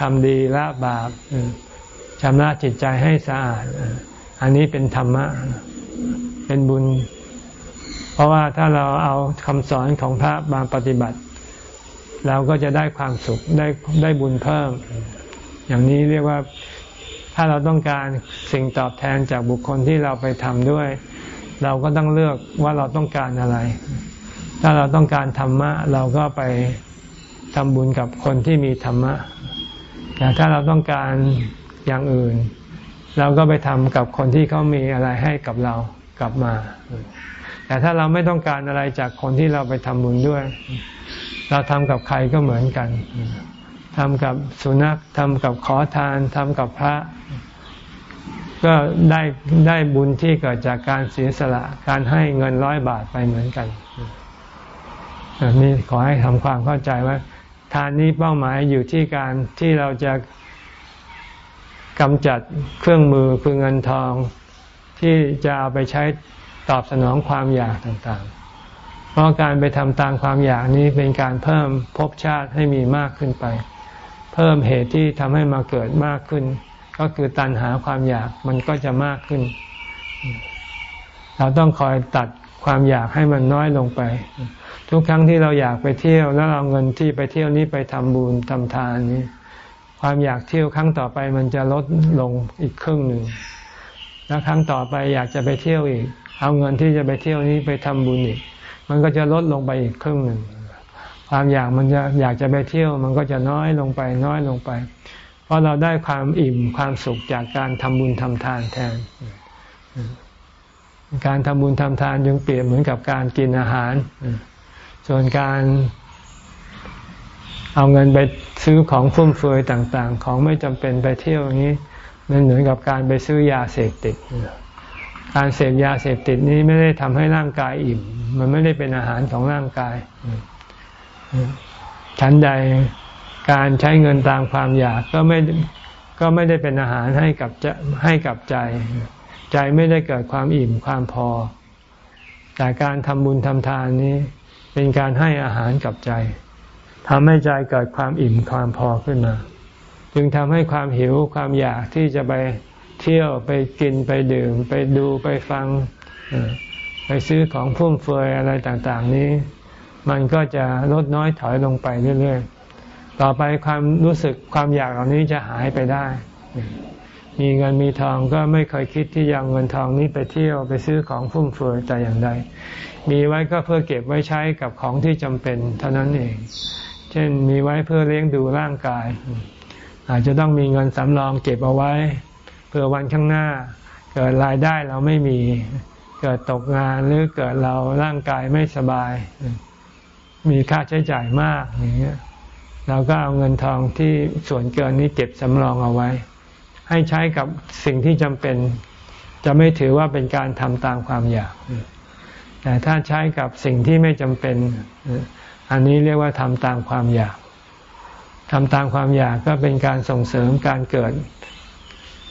ทำดีละบาปชำระจิตใจให้สะอาด อันนี้เป็นธรรมะ เป็นบุญ เพราะว่าถ้าเราเอาคำสอนของพระมาปฏิบัติ เราก็จะได้ความสุขได้ได้บุญเพิ่ม อย่างนี้เรียกว่าถ้าเราต้องการสิ่งตอบแทนจากบุคคลที่เราไปทำด้วย เราก็ต้องเลือกว่าเราต้องการอะไร ถ้าเราต้องการธรรมะ เราก็ไปทำบุญกับคนที่มีธรรมะ แต่ถ้าเราต้องการอย่างอื่น เราก็ไปทำกับคนที่เขามีอะไรให้กับเรากลับมา แต่ถ้าเราไม่ต้องการอะไรจากคนที่เราไปทำบุญด้วย เราทำกับใครก็เหมือนกันทำกับสุนัขทำกับขอทานทำกับพระ ก็ได้ได้บุญที่เกิดจากการเสียสละการให้เงินร้อยบาทไปเหมือนกันนี่ขอให้ทำความเข้าใจว่า ทานนี้เป้าหมายอยู่ที่การที่เราจะกำจัดเครื่องมือคือเงินทอง ที่จะเอาไปใช้ตอบสนองความอยากต่างๆ เพราะการไปทำตามความอยากนี้เป็นการเพิ่มภพชาติให้มีมากขึ้นไป เพิ่มเหตุที่ทำให้มาเกิดมากขึ้น ก็คือตัณหาความอยากมันก็จะมากขึ้น เราต้องคอยตัดความอยากให้มันน้อยลงไป ทุกครั้งที่เราอยากไปเที่ยว แล้วเอาเงินที่ไปเที่ยวนี้ไปทำบุญทำทานนี้ ความอยากเที่ยวครั้งต่อไปมันจะลดลงอีกครึ่งหนึ่งแล้วครั้งต่อไปอยากจะไปเที่ยวอีก เอาเงินที่จะไปเที่ยวนี้ไปทำบุญอีก มันก็จะลดลงไปอีกครึ่งหนึ่งความอยากมันจะอยากจะไปเที่ยว มันก็จะน้อยลงไปน้อยลงไป ราะเราได้ความอิ่มความสุขจากการทำบุญทำทานแทน การทำบุญทำทานยังเปรียบเหมือนกับการกินอาหาร ส่วนการเอาเงินไปซื้อของฟุ่มเฟือยต่าง ๆ ของไม่จำเป็นไปเที่ยวอย่างนี้มันเหมือนกับการไปซื้อยาเสพติด การเสพยาเสพติดนี้ไม่ได้ทำให้ร่างกายอิ่ม มันไม่ได้เป็นอาหารของร่างกายชั้นใด การใช้เงินตามความอยากก็ไม่ก็ไม่ได้เป็นอาหารให้กับจให้กับใจ ใจไม่ได้เกิดความอิ่มความพอ แต่การทำบุญทำทานนี้ เป็นการให้อาหารกับใจทำให้ใจเกิดความอิ่มความพอขึ้นมา จึงทำให้ความหิวความอยากที่จะไปเที่ยวไปกินไปดื่ม ไปดูไปฟังไปซื้อของฟุ่มเฟือยอะไรต่าง ๆ นี้ มันก็จะลดน้อยถอยลงไปเรื่อย ๆ ต่อไปความรู้สึกความอยากเหล่านี้จะหายไปได้ มีเงินมีทองก็ไม่เคยคิดที่จะเอาเงินทองนี้ไปเที่ยวไปซื้อของฟุ่มเฟือยแต่อย่างใด มีไว้ก็เพื่อเก็บไว้ใช้กับของที่จำเป็นเท่านั้นเอง เช่นมีไว้เพื่อเลี้ยงดูร่างกาย อาจจะต้องมีเงินสำรองเก็บเอาไว้เพื่อวันข้างหน้า เกิดรายได้เราไม่มีเกิดตกงานหรือเกิดเราร่างกายไม่สบาย มีค่าใช้จ่ายมากอย่างเงี้ย เราก็เอาเงินทองที่ส่วนเกินนี้เก็บสำรองเอาไว้ ให้ใช้กับสิ่งที่จำเป็น จะไม่ถือว่าเป็นการทำตามความอยาก แต่ถ้าใช้กับสิ่งที่ไม่จำเป็น อันนี้เรียกว่าทำตามความอยากทำตามความอยากก็เป็นการส่งเสริมการเกิด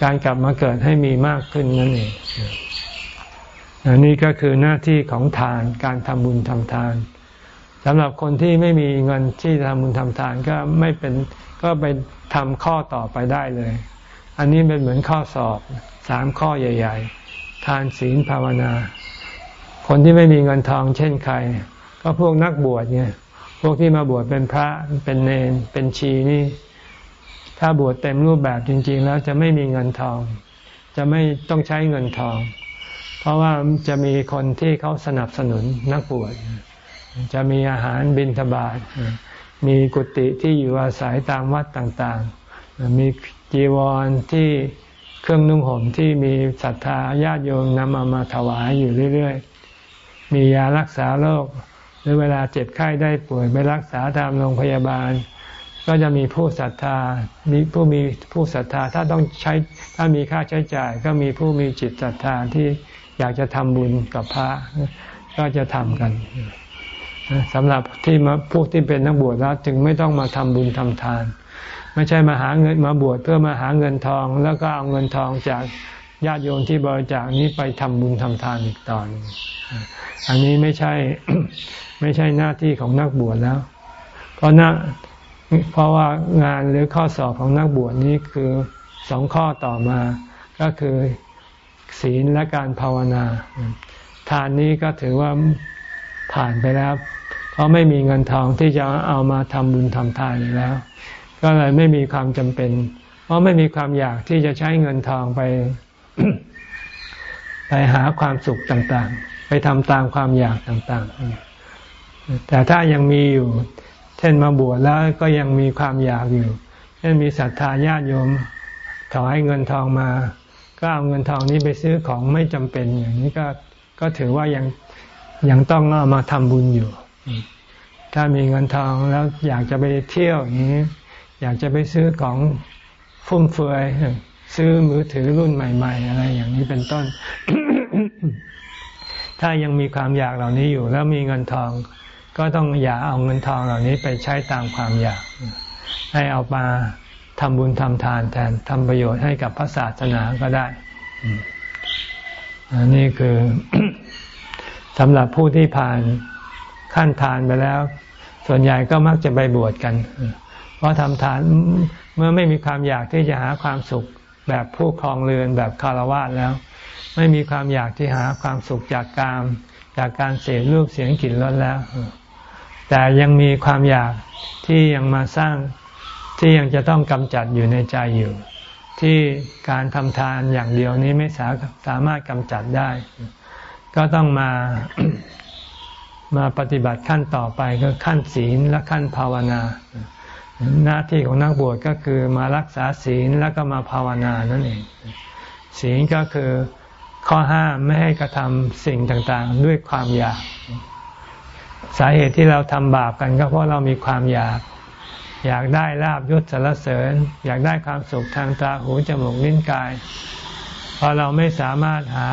การกลับมาเกิดให้มีมากขึ้นนั่นเองอันนี้ก็คือหน้าที่ของทานการทำบุญทำทานำหรับคนที่ไม่มีเงินที่จะทำบุญทำทานก็ไม่เป็นก็ไปทำข้อต่อไปได้เลย อันนี้เป็นเหมือนข้อสอบสามข้อใหญ่ ๆ ทานศีลภาวนา คนที่ไม่มีเงินทองเช่นใคร ก็พวกนักบวชเนี่ยพวกที่มาบวชเป็นพระเป็นเนนเป็นชีนี่ ถ้าบวชเต็มรูปแบบจริง ๆ แล้วจะไม่มีเงินทอง จะไม่ต้องใช้เงินทอง เพราะว่าจะมีคนที่เขาสนับสนุนนักบวช จะมีอาหารบิณฑบาตมีกุฏิที่อยู่อาศัยตามวัดต่างๆ มีจีวรที่เครื่องนุ่งห่มที่มีศรัทธาญาติโยมนำมามาถวายอยู่เรื่อยๆ มียารักษาโรคหรือเวลาเจ็บไข้ได้ป่วยไปรักษาตามโรงพยาบาล ก็จะมีผู้ศรัทธา มีผู้มีผู้ศรัทธาถ้าต้องใช้ถ้ามีค่าใช้จ่าย ก็มีผู้มีจิตศรัทธาที่อยากจะทำบุญกับพระก็จะทำกัน สำหรับที่มาพวกที่เป็นนักบวชแล้วจึงไม่ต้องมาทำบุญทำทาน ไม่ใช่มาหาเงินมาบวชเพื่อมาหาเงินทอง แล้วก็เอาเงินทองจากญาติโยมที่บริจาคนี้ไปทำบุญทำทานอีกตอน อันนี้ไม่ใช่ไม่ใช่หน้าที่ของนักบวชแล้ว เพราะนะเพราะว่างานหรือข้อสอบของนักบวชนี้คือสองข้อต่อมา ก็คือศีลและการภาวนา ทานนี้ก็ถือว่าผ่านไปแล้ว เพราะไม่มีเงินทองที่จะเอามาทำบุญทำทานแล้ว ก็เลยไม่มีความจำเป็น เพราะไม่มีความอยากที่จะใช้เงินทองไป ไปหาความสุขต่างๆ ไปทำตามความอยากต่างๆ แต่ถ้ายังมีอยู่ เช่นมาบวชแล้วก็ยังมีความอยากอยู่ เช่นมีศรัทธาญาติโยมขอให้เงินทองมา ก็เอาเงินทองนี้ไปซื้อของไม่จำเป็นอย่างนี้ก็ก็ถือว่ายังยังต้องเอามาทำบุญอยู่ ถ้ามีเงินทองแล้วอยากจะไปเที่ยวอย่างนี้ อยากจะไปซื้อของฟุ่มเฟือยซื้อมือถือรุ่นใหม่ ๆ อะไรอย่างนี้เป็นต้น ถ้ายังมีความอยากเหล่านี้อยู่ แล้วมีเงินทอง ก็ต้องอย่าเอาเงินทองเหล่านี้ไปใช้ตามความอยาก ให้เอามาทำบุญทำทานแทนทำประโยชน์ให้กับพระศาสนาก็ได้อันนี้คือสำหรับผู้ที่ผ่าน ขั้นทานไปแล้ว ส่วนใหญ่ก็มักจะไปบวชกัน เพราะทำทานเมื่อไม่มีความอยากที่จะหาความสุขแบบผู้ครองเรือนแบบคารวะแล้ว ไม่มีความอยากที่หาความสุขจากกามจากการเสพรูปเสียงกลิ่นรสแล้ว แต่ยังมีความอยากที่ยังมาสร้างที่ยังจะต้องกำจัดอยู่ในใจอยู่ ที่การทำทานอย่างเดียวนี้ไม่สามารถกำจัดได้ ก็ต้องมา มาปฏิบัติขั้นต่อไปก็ขั้นศีลและขั้นภาวนา หน้าที่ของนักบวชก็คือมารักษาศีลแล้วก็มาภาวนานั่นเอง ศีลก็คือข้อห้ามไม่ให้กระทำสิ่งต่างๆ ด้วยความอยาก สาเหตุที่เราทำบาปกันก็เพราะเรามีความอยาก อยากได้ลาบยศสารเสริญ อยากได้ความสุขทางตาหูจมูกลิ้นกายพอเราไม่สามารถหา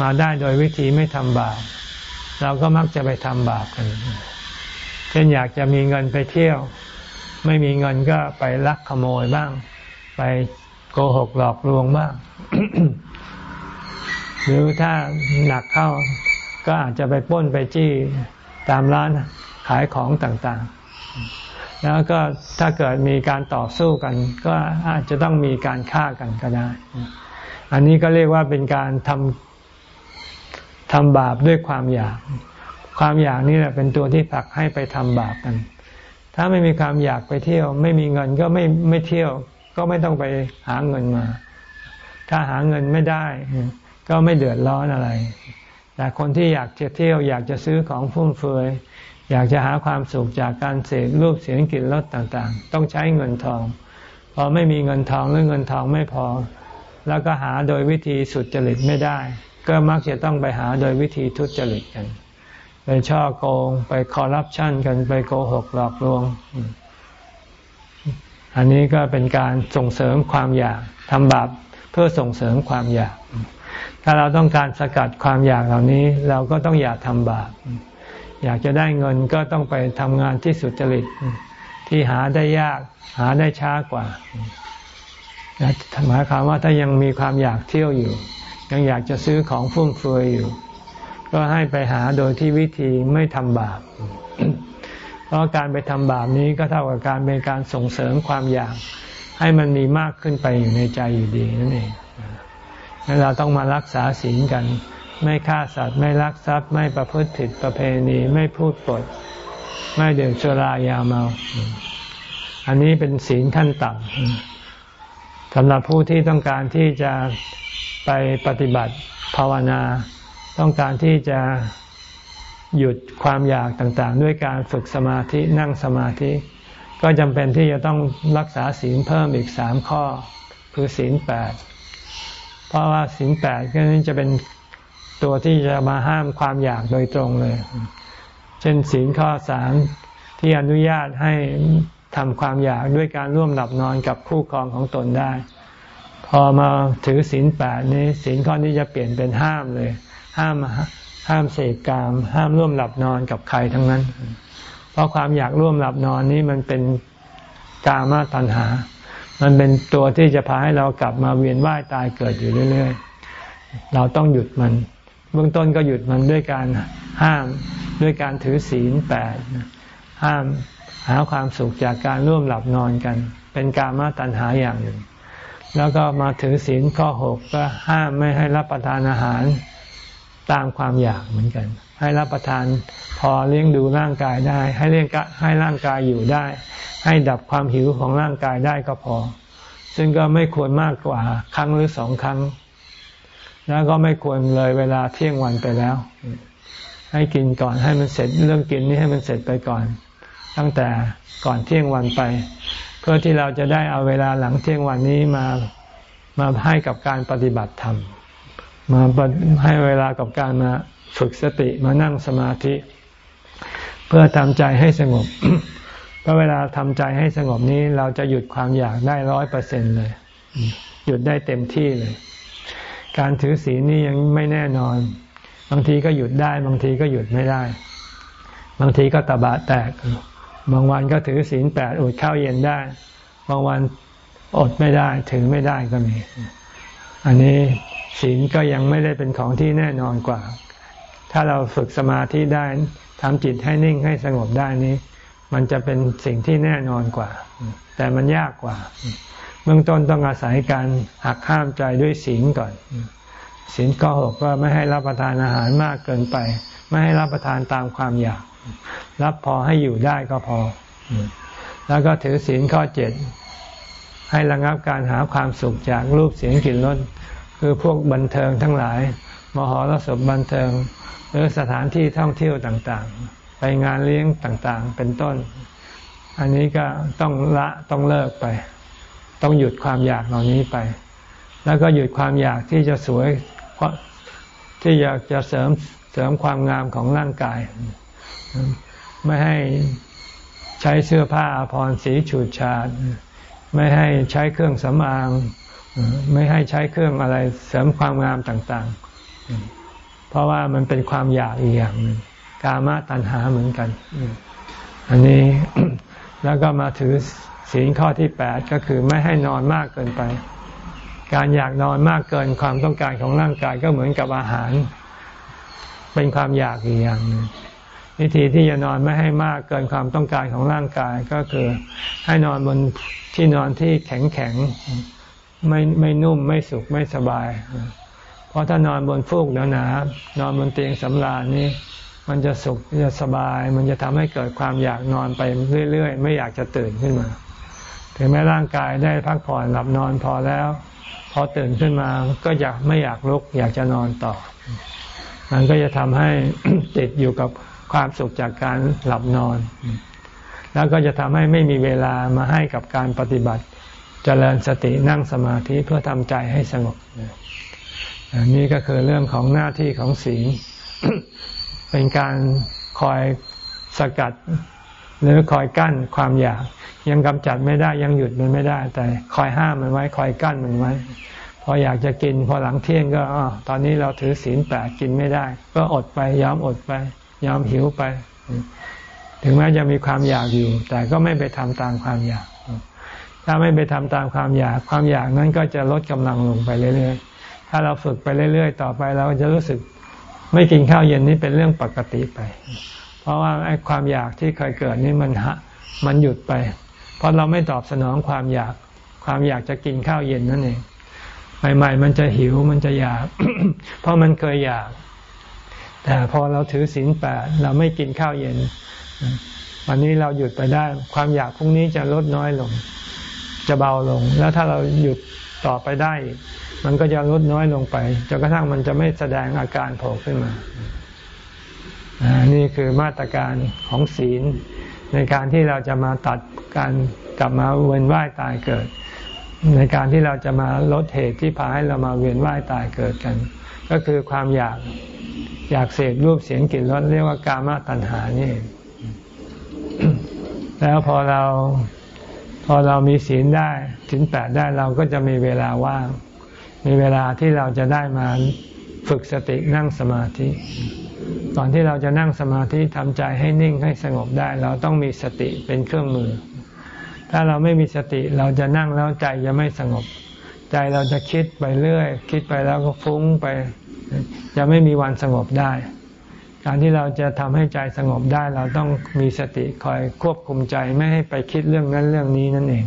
มาได้โดยวิธีไม่ทำบาป เราก็มักจะไปทำบาปกัน เช่นอยากจะมีเงินไปเที่ยว ไม่มีเงินก็ไปลักขโมยบ้าง ไปโกหกหลอกลวงบ้าง หรือถ้าหนักเข้าก็อาจจะไปป้นไปจี้ตามร้านขายของต่างๆ แล้วก็ถ้าเกิดมีการต่อสู้กัน ก็อาจจะต้องมีการฆ่ากันก็ได้ อันนี้ก็เรียกว่าเป็นการทำ ทำบาปด้วยความอยาก ความอยากนี่แหละเป็นตัวที่ผลักให้ไปทำบาปกัน ถ้าไม่มีความอยากไปเที่ยว ไม่มีเงินก็ไม่ไม่เที่ยว ก็ไม่ต้องไปหาเงินมา ถ้าหาเงินไม่ได้ ก็ไม่เดือดร้อนอะไร แต่คนที่อยากจะเที่ยว อยากจะซื้อของฟุ่มเฟือยอยากจะหาความสุขจากการเสพรูปเสียงกลิ่นรสต่างๆ ต้องใช้เงินทอง พอไม่มีเงินทองหรือเงินทองไม่พอ แล้วก็หาโดยวิธีสุดจริตไม่ได้ ก็มักจะต้องไปหาโดยวิธีทุจริตกัน ไปช่อโกง ไปคอร์รัปชันกันไปโกหกหลอกลวง อันนี้ก็เป็นการส่งเสริมความอยากทำบาปเพื่อส่งเสริมความอยาก ถ้าเราต้องการสกัดความอยากเหล่านี้เราก็ต้องอย่าทำบาปอยากจะได้เงินก็ต้องไปทำงานที่สุจริตที่หาได้ยากหาได้ช้ากว่าหมายความว่าถ้ายังมีความอยากเที่ยวอยู่ ยังอยากจะซื้อของฟุ่มเฟือยอยู่ ก็ให้ไปหาโดยที่วิธีไม่ทำบาป เพราะการไปทำบาปนี้ก็เท่ากับการเป็นการส่งเสริมความอยากให้มันมีมากขึ้นไปอยู่ในใจอยู่ดีนั่นเองงั้นเราต้องมารักษาศีลกัน ไม่ฆ่าสัตว์ ไม่ลักทรัพย์ ไม่ประพฤติผิดประเพณี ไม่พูดปด ไม่เดื่มสุรายาเมา อันนี้เป็นศีลขั้นต่ำสำหรับผู้ที่ต้องการที่จะ ไปปฏิบัติภาวนา ต้องการที่จะหยุดความอยากต่างๆ ด้วยการฝึกสมาธินั่งสมาธิ ก็จำเป็นที่จะต้องรักษาศีลเพิ่มอีกสามข้อ คือศีลแปดเพราะว่าศีลแปดก็นี้จะเป็นตัวที่จะมาห้ามความอยากโดยตรงเลย เช่นศีลข้อสามที่อนุญาตให้ทำความอยากด้วยการร่วมหลับนอนกับคู่ครองของตนได้ พอมาถือศีลแปดนี้ศีลข้อนี้จะเปลี่ยนเป็นห้ามเลย ห้ามห้ามเสพกาม ห้ามร่วมหลับนอนกับใครทั้งนั้น เพราะความอยากร่วมหลับนอนนี้มันเป็นกามาตัณหา มันเป็นตัวที่จะพาให้เรากลับมาเวียนว่ายตายเกิดอยู่เรื่อยๆ เราต้องหยุดมัน เบื้องต้นก็หยุดมันด้วยการห้ามด้วยการถือศีลแปดห้ามหาความสุขจากการร่วมหลับนอนกัน เป็นกามาตัณหาอย่างหนึ่ง แล้วก็มาถือศีลข้อหกก็ห้ามไม่ให้รับประทานอาหารตามความอยากเหมือนกัน ให้รับประทานพอเลี้ยงดูร่างกายได้ ให้เลี้ยงให้ร่างกายอยู่ได้ ให้ดับความหิวของร่างกายได้ก็พอ ซึ่งก็ไม่ควรมากกว่าครั้งหรือสองครั้ง แล้วก็ไม่ควรเลยเวลาเที่ยงวันไปแล้ว ให้กินก่อนให้มันเสร็จเรื่องกินนี้ให้มันเสร็จไปก่อน ตั้งแต่ก่อนเที่ยงวันไป เพื่อที่เราจะได้เอาเวลาหลังเที่ยงวันนี้มามาให้กับการปฏิบัติธรรม มาให้เวลากับการมาฝึกสติมานั่งสมาธิ เพื่อทำใจให้สงบ เพราะเวลาทำใจให้สงบนี้เราจะหยุดความอยากได้ร้อยเปอร์เซ็นเลย หยุดได้เต็มที่เลย การถือศีลนี่ยังไม่แน่นอน บางทีก็หยุดได้ บางทีก็หยุดไม่ได้ บางทีก็ตะบะแตก บางวันก็ถือศีลแปดอดข้าวเย็นได้ บางวันอดไม่ได้ ถือไม่ได้ก็มี อันนี้ศีลก็ยังไม่ได้เป็นของที่แน่นอนกว่า ถ้าเราฝึกสมาธิได้ทำจิตให้นิ่งให้สงบได้นี้ มันจะเป็นสิ่งที่แน่นอนกว่า แต่มันยากกว่า เบื้องต้นต้องอาศัยการหักห้ามใจด้วยศีลก่อนศีลข้อหกก็ไม่ให้รับประทานอาหารมากเกินไป ไม่ให้รับประทานตามความอยาก รับพอให้อยู่ได้ก็พอ แล้วก็ถือศีลข้อเจ็ดให้ระงับการหาความสุขจากรูปเสียงกลิ่นรสคือพวกบันเทิงทั้งหลาย มหรสพบันเทิง หรือสถานที่ท่องเที่ยวต่างๆ ไปงานเลี้ยงต่างๆ เป็นต้น อันนี้ก็ต้องละต้องเลิกไป ต้องหยุดความอยากเหล่านี้ไป แล้วก็หยุดความอยากที่จะสวยที่อยากจะเสริมเสริมความงามของร่างกาย ไม่ให้ใช้เสื้อผ้าอภรรสีฉูดฉาดไม่ให้ใช้เครื่องสำอาง ไม่ให้ใช้เครื่องอะไรเสริมความงามต่าง ๆ เพราะว่ามันเป็นความอยากอีกอย่างหนึ่งกามตัณหาเหมือนกัน อันนี้แล้วก็มาถือศีลข้อที่แปดก็คือไม่ให้นอนมากเกินไป การอยากนอนมากเกินความต้องการของร่างกายก็เหมือนกับอาหาร เป็นความอยากอีกอย่างหนึ่ง วิธีที่จะนอนไม่ให้มากเกินความต้องการของร่างกายก็คือ ให้นอนบนที่นอนที่แข็งแข็งไม่ไม่นุ่มไม่สุขไม่สบาย เพราะถ้านอนบนฟูกหนาๆนอนบนเตียงสำราญนี่มันจะสุขจะสบาย มันจะทำให้เกิดความอยากนอนไปเรื่อยๆ ไม่อยากจะตื่นขึ้นมา ถึงแม้ร่างกายได้พักผ่อนหลับนอนพอแล้ว พอตื่นขึ้นมาก็อยากไม่อยากลุกอยากจะนอนต่อ มันก็จะทำให้ติดอยู่กับความสุขจากการหลับนอน แล้วก็จะทำให้ไม่มีเวลามาให้กับการปฏิบัติจเจริญสตินั่งสมาธิเพื่อทำใจให้สงบอันนี้ก็คือเรื่องของหน้าที่ของศีลเป็นการคอยสกัด หรือคอยกั้นความอยาก ยังกำจัดไม่ได้ยังหยุดมันไม่ได้ แต่คอยห้ามมันไว้ คอยกั้นมันไว้ พออยากจะกินพอหลังเที่ยงก็อตอนนี้เราถือศีลแปดกินไม่ได้ ก็อดไปยอมอดไปยอมหิวไป ถึงแม้จะมีความอยากอยู่ แต่ก็ไม่ไปทำตามความอยาก ถ้าไม่ไปทำตามความอยาก ความอยากนั้นก็จะลดกำลังลงไปเรื่อยๆ ถ้าเราฝึกไปเรื่อยๆ ต่อไปเราจะรู้สึกไม่กินข้าวเย็นนี่เป็นเรื่องปกติไป เพราะว่าไอ้ความอยากที่เคยเกิดนี่มันฮะมันหยุดไป เพราะเราไม่ตอบสนองความอยาก ความอยากจะกินข้าวเย็นนั่นเอง ใหม่ๆมันจะหิวมันจะอยาก เพราะมันเคยอยาก แต่พอเราถือศีลแปดเราไม่กินข้าวเย็น วันนี้เราหยุดไปได้ ความอยากพรุ่งนี้จะลดน้อยลง จะเบาลง แล้วถ้าเราหยุดต่อไปได้ มันก็จะลดน้อยลงไปจนกระทั่งมันจะไม่แสดงอาการโผล่ขึ้นมานี่คือมาตรการของศีล ในการที่เราจะมาตัดการกลับมาเวียนว่ายตายเกิด ในการที่เราจะมาลดเหตุที่พาให้เรามาเวียนว่ายตายเกิดกัน ก็คือความอยากอยากเสพรูปเสียงกลิ่นรสเรียกว่ากามตัณหานี่ แล้วพอเราพอเรามีศีลได้ศีลแปดได้เราก็จะมีเวลาว่าง มีเวลาที่เราจะได้มาฝึกสตินั่งสมาธิก่อนที่เราจะนั่งสมาธิทำใจให้นิ่งให้สงบได้ เราต้องมีสติเป็นเครื่องมือ ถ้าเราไม่มีสติเราจะนั่งแล้วใจจะไม่สงบ ใจเราจะคิดไปเรื่อย คิดไปแล้วก็ฟุ้งไป จะไม่มีวันสงบได้ การที่เราจะทำให้ใจสงบได้เราต้องมีสติคอยควบคุมใจไม่ให้ไปคิดเรื่องนั้นเรื่องนี้นั่นเอง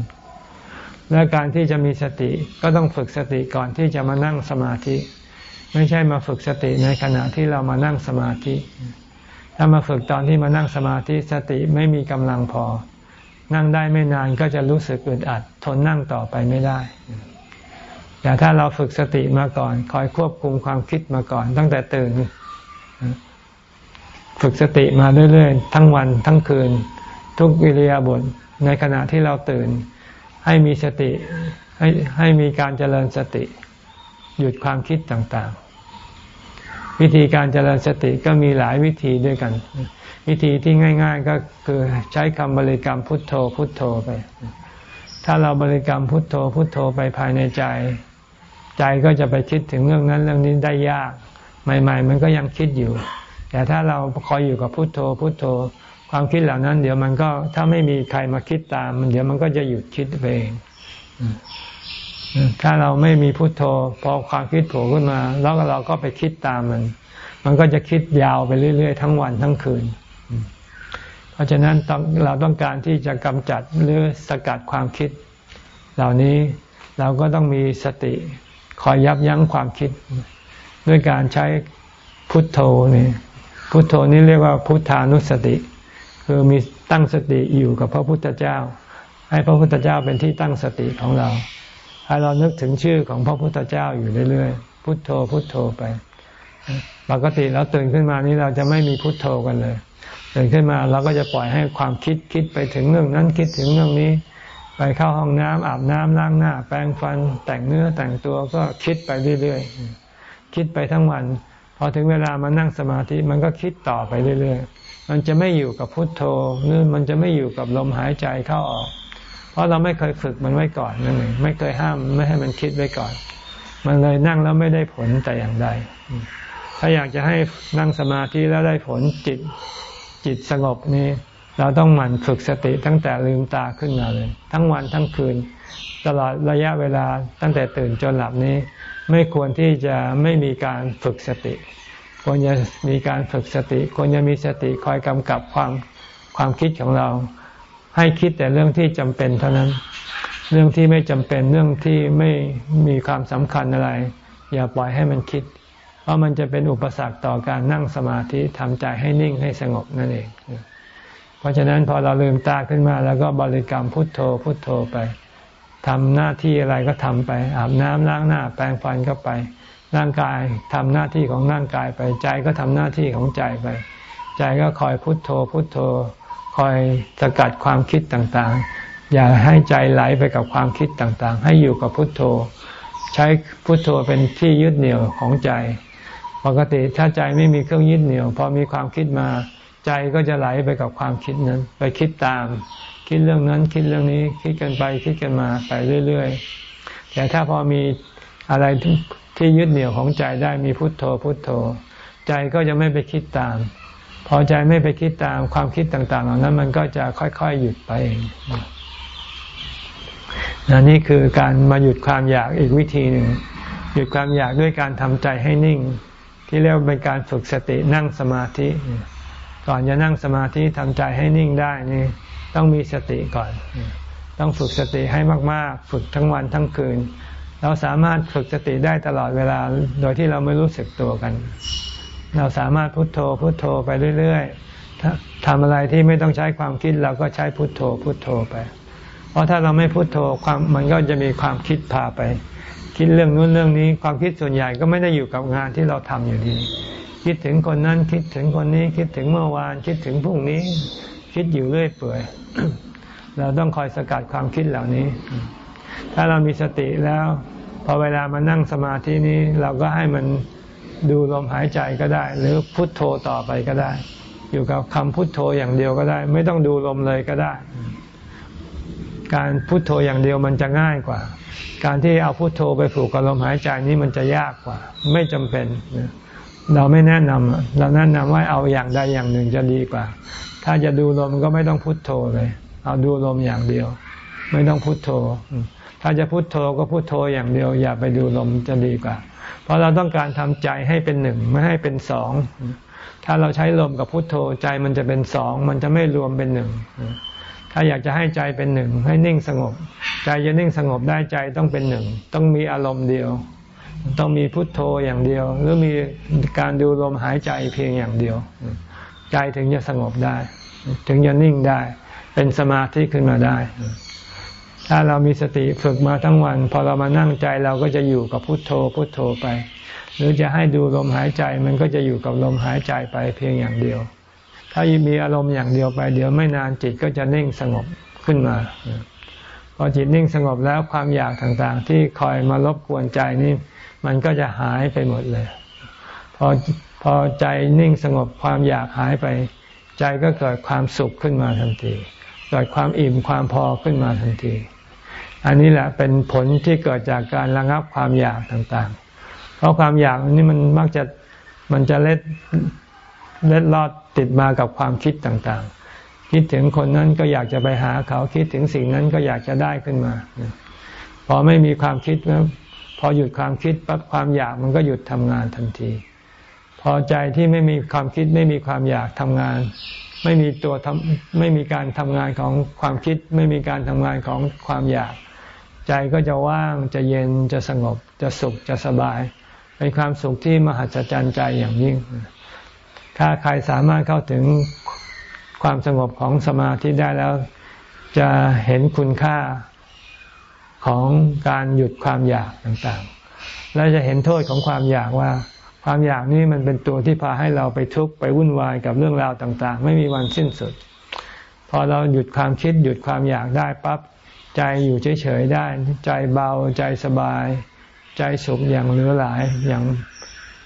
และการที่จะมีสติก็ต้องฝึกสติก่อนที่จะมานั่งสมาธิ ไม่ใช่มาฝึกสติในขณะที่เรามานั่งสมาธิ ถ้ามาฝึกตอนที่มานั่งสมาธิสติไม่มีกำลังพอ นั่งได้ไม่นานก็จะรู้สึกอึดอัด ทนนั่งต่อไปไม่ได้แต่ถ้าเราฝึกสติมาก่อน คอยควบคุมความคิดมาก่อน ตั้งแต่ตื่น ฝึกสติมาเรื่อยๆ ทั้งวันทั้งคืน ทุกวิริยาบทในขณะที่เราตื่น ให้มีสติให้ให้มีการเจริญสติ หยุดความคิดต่างๆ วิธีการเจริญสติก็มีหลายวิธีด้วยกัน วิธีที่ง่าย ๆก็คือใช้คำบริกรรมพุทโธพุทโธไป ถ้าเราบริกรรมพุทโธพุทโธไปภายในใจ ใจก็จะไปคิดถึงเรื่องนั้นเรื่องนี้ได้ยาก ใหม่ ๆ มันก็ยังคิดอยู่ แต่ถ้าเราคอยอยู่กับพุทโธพุทโธ ความคิดเหล่านั้น เดี๋ยวมันก็ถ้าไม่มีใครมาคิดตามมันเดี๋ยวมันก็จะหยุดคิดไปเอง ถ้าเราไม่มีพุโทโธพอความคิดโผล่ขึ้นมา แล้วเราก็ไปคิดตามมัน มันก็จะคิดยาวไปเรื่อย ๆ ทั้งวันทั้งคืน เพราะฉะนั้นเราต้องการที่จะกำจัดหรือสกัดความคิด เหล่านี้เราก็ต้องมีสติคอยยับยั้งความคิด ด้วยการใช้พุทโธนี่พุทโธนี้เรียกว่าพุทธานุสติ คือมีตั้งสติอยู่กับพระพุทธเจ้า ให้พระพุทธเจ้าเป็นที่ตั้งสติของเรา ให้เรานึกถึงชื่อของพระพุทธเจ้าอยู่เรื่อยๆ พุทโธพุทโธไป ปกติเราตื่นขึ้นมานี้เราจะไม่มีพุทโธกันเลย ตื่นขึ้นมาเราก็จะปล่อยให้ความคิดคิดไปถึงเรื่องนั้นคิดถึงเรื่องนี้ ไปเข้าห้องน้ำอาบน้ำล้างหน้า แปรงฟันแต่งเนื้อแต่งตัวก็คิดไปเรื่อยๆ คิดไปทั้งวัน พอถึงเวลามานั่งสมาธิมันก็คิดต่อไปเรื่อยๆ มันจะไม่อยู่กับพุทโธหรือมันจะไม่อยู่กับลมหายใจเข้าออก เพราะเราไม่เคยฝึกมันไว้ก่อนนั่นเองไม่เคยห้ามไม่ให้มันคิดไว้ก่อน มันเลยนั่งแล้วไม่ได้ผลแต่อย่างใด ถ้าอยากจะให้นั่งสมาธิแล้วได้ผลจิตจิตสงบนี่เราต้องหมั่นฝึกสติตั้งแต่ลืมตาขึ้นมาเลย ทั้งวันทั้งคืน ตลอดระยะเวลาตั้งแต่ตื่นจนหลับนี้ ไม่ควรที่จะไม่มีการฝึกสติ ควรจะมีการฝึกสติ ควรจะมีสติคอยกำกับความความคิดของเรา ให้คิดแต่เรื่องที่จำเป็นเท่านั้น เรื่องที่ไม่จำเป็นเรื่องที่ไม่มีความสำคัญอะไร อย่าปล่อยให้มันคิด เพราะมันจะเป็นอุปสรรคต่อการนั่งสมาธิทำใจให้นิ่งให้สงบนั่นเอง เพราะฉะนั้นพอเราลืมตาขึ้นมา แล้วก็บริกรรมพุทโธพุทโธไปทำหน้าที่อะไรก็ทำไป อาบน้ำล้างหน้า แปรงฟันก็ไปร่างกายทำหน้าที่ของร่างกายไปใจก็ทำหน้าที่ของใจไป ใจก็คอยพุทโธพุทโธ คอยสกัดความคิดต่างๆ อย่าให้ใจไหลไปกับความคิดต่างๆ ให้อยู่กับพุทโธ ใช้พุทโธเป็นที่ยึดเหนี่ยวของใจ ปกติถ้าใจไม่มีเครื่องยึดเหนี่ยวพอมีความคิดมา ใจก็จะไหลไปกับความคิดนั้น ไปคิดตาม คิดเรื่องนั้นคิดเรื่องนี้คิดกันไปคิดกันมาไปเรื่อย ๆ แต่ถ้าพอมีอะไรที่ยึดเหนี่ยวของใจได้มีพุทโธพุทโธ ใจก็จะไม่ไปคิดตาม พอใจไม่ไปคิดตามความคิดต่าง ๆ เหล่านั้น มันก็จะค่อยๆหยุดไปเองนนี่คือการมาหยุดความอยากอีกวิธีหนึ่งหยุดความอยากด้วยการทำใจให้นิ่ง ที่เรียกว่าเป็นการฝึกสตินั่งสมาธิ ก่อนจะนั่งสมาธิทำใจให้นิ่งได้นี่ต้องมีสติก่อน ต้องฝึกสติให้มาก ๆ ฝึกทั้งวันทั้งคืน เราสามารถฝึกสติได้ตลอดเวลาโดยที่เราไม่รู้สึกตัวกัน เราสามารถพุโทโธพุโทโธไปเรื่อยๆทำอะไรที่ไม่ต้องใช้ความคิดเราก็ใช้พุโทโธพุโทโธไป เพราะถ้าเราไม่พุโทโธความมันก็จะมีความคิดพาไป คิดเรื่องนู้นเรื่องนี้ ความคิดส่วนใหญ่ก็ไม่ได้อยู่กับงานที่เราทำอยู่ดี คิดถึงคนนั้นคิดถึงคนนี้คิดถึงเมื่อวาน คิดถึงพรุ่งนี้ คิดอยู่เรื่อยเปื่อยเราต้องคอยสกัดความคิดเหล่านี้ ถ้าเรามีสติแล้ว พอเวลามานั่งสมาธินี้เราก็ให้มัน ดูลมหายใจก็ได้ หรือพุทโธต่อไปก็ได้ อยู่กับคำพุทโธอย่างเดียวก็ได้ ไม่ต้องดูลมเลยก็ได้ การพุทโธอย่างเดียวมันจะง่ายกว่า การที่เอาพุทโธไปผูกกับลมหายใจนี้มันจะยากกว่า ไม่จำเป็นเราไม่แนะนำเราแนะนำว่าเอาอย่างใดอย่างหนึ่งจะดีกว่า ถ้าจะดูลมก็ไม่ต้องพุทโธเลย เอาดูลมอย่างเดียว ไม่ต้องพุทโธ ถ้าจะพุทโธก็พุทโธอย่างเดียว อย่าไปดูลมจะดีกว่า เพราะเราต้องการทำใจให้เป็นหนึ่งไม่ให้เป็นสองถ้าเราใช้ลมกับพุทโธใจมันจะเป็นสองมันจะไม่รวมเป็นหนึ่งถ้าอยากจะให้ใจเป็นหนึ่งให้นิ่งสงบ ใจจะนิ่งสงบได้ใจต้องเป็นหนึ่งต้องมีอารมณ์เดียว ต้องมีพุทโธอย่างเดียว หรือมีการดูลมหายใจเพียงอย่างเดียว ใจถึงจะสงบได้ ถึงจะนิ่งได้ เป็นสมาธิขึ้นมาได้ ถ้าเรามีสติฝึกมาทั้งวัน พอเรามานั่งใจเราก็จะอยู่กับพุทโธพุทโธไป หรือจะให้ดูลมหายใจมันก็จะอยู่กับลมหายใจไปเพียงอย่างเดียว ถ้ามีอารมณ์อย่างเดียวไป เดี๋ยวไม่นานจิตก็จะนิ่งสงบขึ้นมา พอจิตนิ่งสงบแล้วความอยากต่างๆ ที่คอยมารบกวนใจนี่มันก็จะหายไปหมดเลย พอพอใจนิ่งสงบความอยากหายไป ใจก็เกิดความสุขขึ้นมาทันที เกิดความอิ่มความพอขึ้นมาทันที อันนี้แหละเป็นผลที่เกิดจากการระงับความอยากต่างๆ เพราะความอยากนี้มันมักจะมันจะเล็ดเล็ดลอดติดมากับความคิดต่างๆ คิดถึงคนนั้นก็อยากจะไปหาเขาคิดถึงสิ่งนั้นก็อยากจะได้ขึ้นมา พอไม่มีความคิดแล้วพอหยุดความคิดปั๊บความอยากมันก็หยุดทำงานทันที พอใจที่ไม่มีความคิดไม่มีความอยากทำงาน ไม่มีตัวทำไม่มีการทำงานของความคิด ไม่มีการทำงานของความอยาก ใจก็จะว่างจะเย็นจะสงบ จะสุขจะสบาย เป็นความสุขที่มหัศจรรย์ใจอย่างยิ่ง ถ้าใครสามารถเข้าถึงความสงบของสมาธิได้แล้ว จะเห็นคุณค่าของการหยุดความอยากต่างๆ และจะเห็นโทษของความอยากว่า ความอยากนี้มันเป็นตัวที่พาให้เราไปทุกข์ไปวุ่นวายกับเรื่องราวต่าง ๆ ไม่มีวันสิ้นสุด พอเราหยุดความคิดหยุดความอยากได้ปั๊บ ใจอยู่เฉยๆได้ ใจเบาใจสบาย ใจสุขอย่างเหลือหลายอย่าง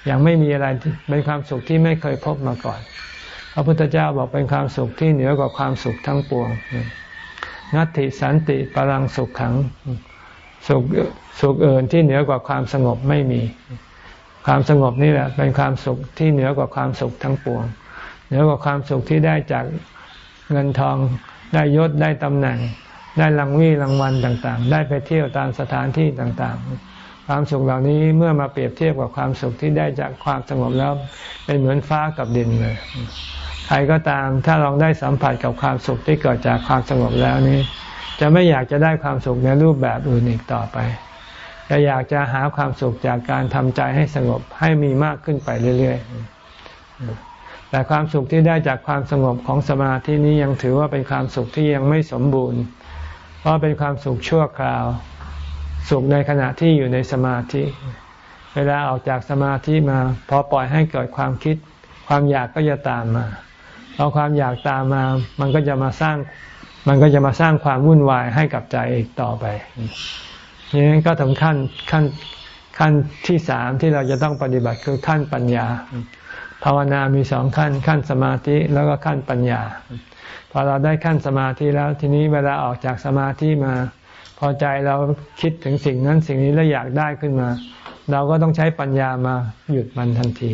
อย่างไม่มีอะไรเป็นความสุขที่ไม่เคยพบมาก่อน พระพุทธเจ้าบอกเป็นความสุขที่เหนือกว่าความสุขทั้งปวงนัตติสันติปรังสุขขังสุขสุขเอื่นที่เหนือกว่าความสงบไม่มี ความสงบนี่แหละเป็นความสุขที่เหนือกว่าความสุขทั้งปวง เหนือกว่าความสุขที่ได้จากเงินทองได้ยศได้ตำแหน่ง ได้รางวีรางวัลต่างๆ ได้ไปเที่ยวตามสถานที่ต่างๆ ความสุขเหล่านี้เมื่อมาเปรียบเทียบกับความสุขที่ได้จากความสงบแล้วเป็นเหมือนฟ้ากับดินเลย ใครก็ตามถ้าลองได้สัมผัสกับความสุขที่เกิดจากความสงบแล้วนี้ จะไม่อยากจะได้ความสุขในรูปแบบอื่นอีกต่อไปจะอยากจะหาความสุขจากการทำใจให้สงบให้มีมากขึ้นไปเรื่อยๆ แต่ความสุขที่ได้จากความสงบของสมาธินี้ยังถือว่าเป็นความสุขที่ยังไม่สมบูรณ์ เพราะเป็นความสุขชั่วคราว สุขในขณะที่อยู่ในสมาธิ เวลาออกจากสมาธิมาพอปล่อยให้เกิดความคิด ความอยากก็จะตามมาพอความอยากตามมา มันก็จะมาสร้าง มันก็จะมาสร้างความวุ่นวายให้กับใจอีกต่อไปนี่ก็ถึงขั้นขั้นขั้นที่สามที่เราจะต้องปฏิบัติคือขั้นปัญญา ภาวนามีสองขั้น ขั้นสมาธิแล้วก็ขั้นปัญญา พอเราได้ขั้นสมาธิแล้วทีนี้เวลาออกจากสมาธิมา พอใจเราคิดถึงสิ่งนั้นสิ่งนี้แล้วอยากได้ขึ้นมา เราก็ต้องใช้ปัญญามาหยุดมันทันที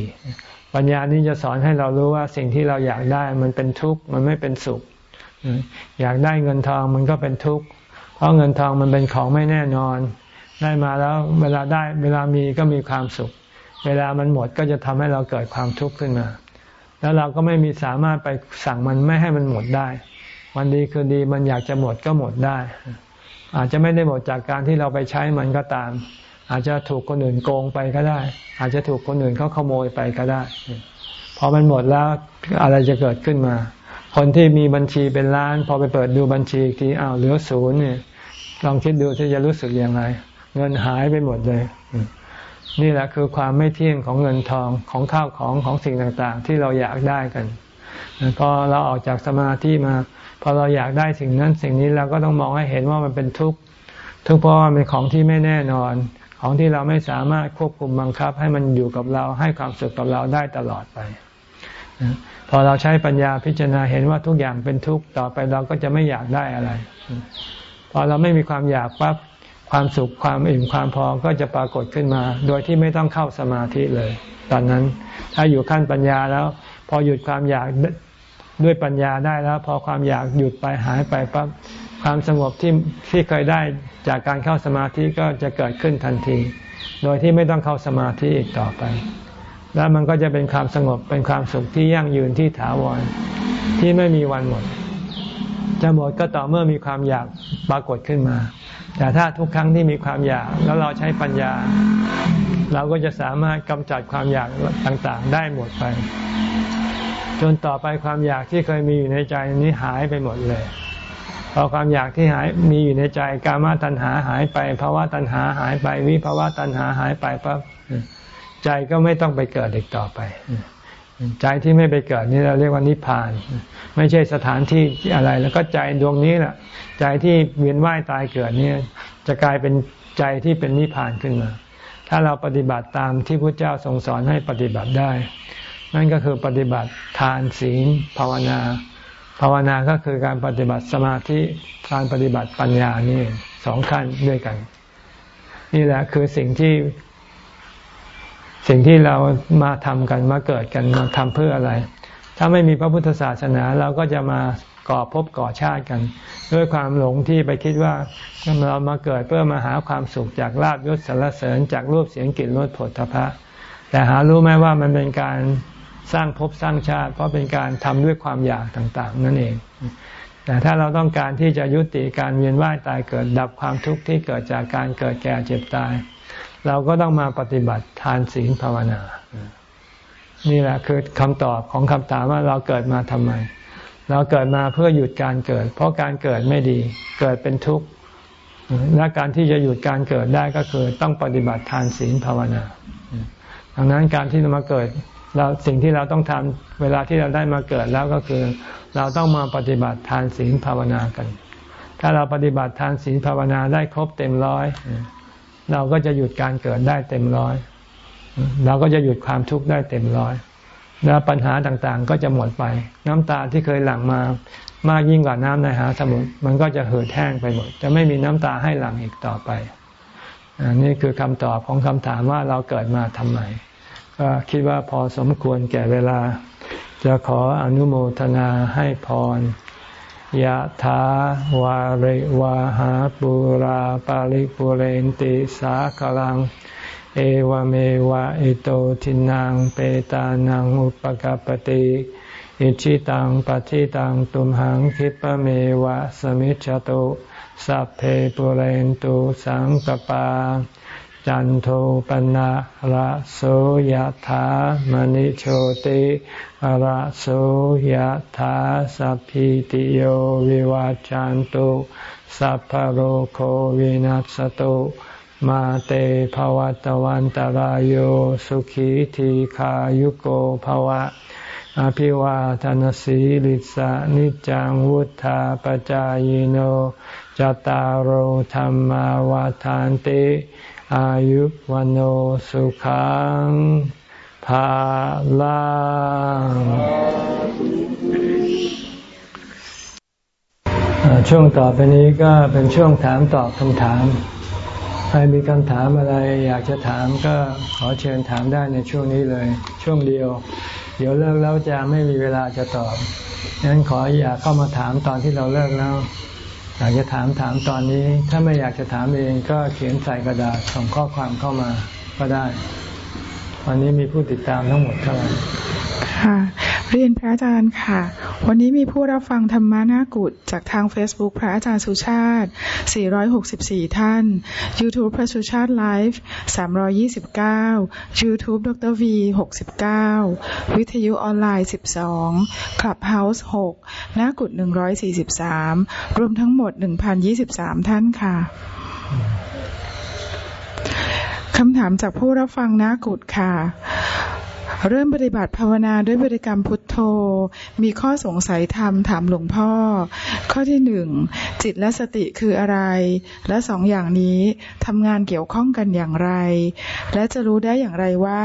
ปัญญานี้จะสอนให้เรารู้ว่าสิ่งที่เราอยากได้มันเป็นทุกข์มันไม่เป็นสุข อยากได้เงินทองมันก็เป็นทุกข์เพราะเงินทองมันเป็นของไม่แน่นอน ได้มาแล้วเวลาได้เวลามีก็มีความสุข เวลามันหมดก็จะทำให้เราเกิดความทุกข์ขึ้นมา แล้วเราก็ไม่มีสามารถไปสั่งมันไม่ให้มันหมดได้ วันดีคือดีมันอยากจะหมดก็หมดได้ อาจจะไม่ได้หมดจากการที่เราไปใช้มันก็ตาม อาจจะถูกคนอื่นโกงไปก็ได้ อาจจะถูกคนอื่นเขาขโมยไปก็ได้ พอมันหมดแล้วอะไรจะเกิดขึ้นมา คนที่มีบัญชีเป็นล้าน พอไปเปิดดูบัญชีทีอ้าวเหลือศูนย์เนี่ยลองคิดดูที่จะรู้สึกอยังไงเงินหายไปหมดเลย นี่แหละคือความไม่เที่ยงของเงินทองของข้าวของของสิ่งต่างๆ ที่เราอยากได้กันพอเราออกจากสมาธิมาพอเราอยากได้สิ่งนั้นสิ่งนี้เราก็ต้องมองให้เห็นว่ามันเป็นทุกข์ทุกเพราะว่าเป็นของที่ไม่แน่นอน ของที่เราไม่สามารถควบคุมบังคับ ให้มันอยู่กับเราให้ความสุขกับเราได้ตลอดไปพอเราใช้ปัญญาพิจารณาเห็นว่าทุกอย่างเป็นทุกข์ต่อไปเราก็จะไม่อยากได้อะไร พอเราไม่มีความอยากปั๊บ ความสุขความอิ่มความพอก็จะปรากฏขึ้นมา โดยที่ไม่ต้องเข้าสมาธิเลย ตอนนั้นถ้าอยู่ขั้นปัญญาแล้ว พอหยุดความอยากด้วยปัญญาได้แล้ว พอความอยากหยุดไปหายไปปั๊บความสงบที่ที่เคยได้จากการเข้าสมาธิก็จะเกิดขึ้นทันที โดยที่ไม่ต้องเข้าสมาธิอีกต่อไป แล้วมันก็จะเป็นความสงบเป็นความสุขที่ยั่งยืนที่ถาวรที่ไม่มีวันหมด จะหมดก็ต่อเมื่อมีความอยากปรากฏขึ้นมา แต่ถ้าทุกครั้งที่มีความอยากแล้วเราใช้ปัญญา เราก็จะสามารถกำจัดความอยากต่างๆ ได้หมดไป จนต่อไปความอยากที่เคยมีอยู่ในใจนี้หายไปหมดเลยพอความอยากที่หายมีอยู่ในใจกามาตัณหาหายไปภาวะตัณหาหายไป วิภาวะตัณหาหายไปปั๊บใจก็ไม่ต้องไปเกิดอีกต่อไป ใจที่ไม่ไปเกิดนี่เราเรียกว่านิพพาน ไม่ใช่สถานที่อะไร แล้วก็ใจดวงนี้แหละใจที่เวียนว่ายตายเกิดนี่จะกลายเป็นใจที่เป็นนิพพานขึ้นมา ถ้าเราปฏิบัติตามที่พระเจ้าทรงสอนให้ปฏิบัติได้ นั่นก็คือปฏิบัติทานศีลภาวนา ภาวนาก็คือการปฏิบัติสมาธิการปฏิบัติปัญญานี่สองขั้นด้วยกัน นี่แหละคือสิ่งที่ สิ่งที่เรามาทำกันมาเกิดกันมาทำเพื่ออะไร ถ้าไม่มีพระพุทธศาสนาเราก็จะมาก่อภพก่อชาติกัน ด้วยความหลงที่ไปคิดว่าเรามาเกิดเพื่อมาหาความสุขจากลาบยศสารเสริญจากรูปเสียงกลิ่นรสผลทพะแต่หารู้ไหมว่ามันเป็นการสร้างภพสร้างชาติ เพราะเป็นการทำด้วยความอยากต่าง ๆ นั่นเอง แต่ถ้าเราต้องการที่จะยุติการเวียนว่ายตายเกิดดับความทุกข์ที่เกิดจากการเกิดแก่เจ็บตาย เราก็ต้องมาปฏิบัติทานศีลภาวนา นี่แหละคือคำตอบของคำถามว่าเราเกิดมาทำไม เราเกิดมาเพื่อหยุดการเกิด เพราะการเกิดไม่ดี เกิดเป็นทุกข์และการที่จะหยุดการเกิดได้ก็คือ ต้องปฏิบัติทานศีลภาวนา ดังนั้นการที่เรามาเกิดเราสิ่งที่เราต้องทำเวลาที่เราได้มาเกิดแล้วก็คือ เราต้องมาปฏิบัติทานศีลภาวนากัน ถ้าเราปฏิบัติทานศีลภาวนาได้ครบเต็มร้อย เราก็จะหยุดการเกิดได้เต็มร้อย เราก็จะหยุดความทุกข์ได้เต็มร้อยแล้วปัญหาต่างๆ ก็จะหมดไป น้ำตาที่เคยหลั่งมามากยิ่งกว่าน้ำในหาสมุทรมันก็จะเหือดแห้งไปหมด จะไม่มีน้ำตาให้หลั่งอีกต่อไปอันนี้คือคำตอบของคำถามว่าเราเกิดมาทำไม ก็คิดว่าพอสมควรแก่เวลา จะขออนุโมทนาให้พร ยะถาวาริวาหาปุราปาริปุเรนติสากลัง เอวเมวะอิโตทินังเปตานังอุปกปติอิชิตังปฏิตังตุมหังคิปเมวะสมิจจตุสัพเพปุเรนตุสังกปา จันโทปนะระโสยธามณิโชติระโสยธาสัพพิติโยวิวาจันตุสัพพโรโควินัสตุมาเตภวัตวันตารโยสุขีทีขายุโกภวะ อภิวาทานสีลิสานิจังวุธาปจายโนจตารโหธรรมวาทานติ อายุวันโอสุขังภาลังช่วงต่อไปนี้ก็เป็นช่วงถามตอบคำถาม ใครมีคำถามอะไรอยากจะถามก็ขอเชิญถามได้ในช่วงนี้เลย ช่วงเดียว เดี๋ยวเลิกแล้วจะไม่มีเวลาจะตอบงั้นขออย่าเข้ามาถามตอนที่เราเลิกแล้ว อยากจะถามถามตอนนี้ ถ้าไม่อยากจะถามเองก็เขียนใส่กระดาษส่งข้อความเข้ามาก็ได้ วันนี้มีผู้ติดตามทั้งหมดเท่าไหร่ค่ะ เรียนพระอาจารย์ค่ะ วันนี้มีผู้รับฟังธรรมะนากุฏจากทาง Facebook พระอาจารย์สุชาติ 464 ท่าน YouTube พระสุชาติไลฟ์329 YouTube ดร V 69 วิทยุออนไลน์ 12 Clubhouse 6นากุฏ143 รวมทั้งหมด 1,023 ท่านค่ะคำถามจากผู้รับฟังนากุฏค่ะ เริ่มปฏิบัติภาวนาด้วยบริกรรมพุทโธ มีข้อสงสัยธรรมถามหลวงพ่อ ข้อที่หนึ่งจิตและสติคืออะไร และสองอย่างนี้ทำงานเกี่ยวข้องกันอย่างไร และจะรู้ได้อย่างไรว่า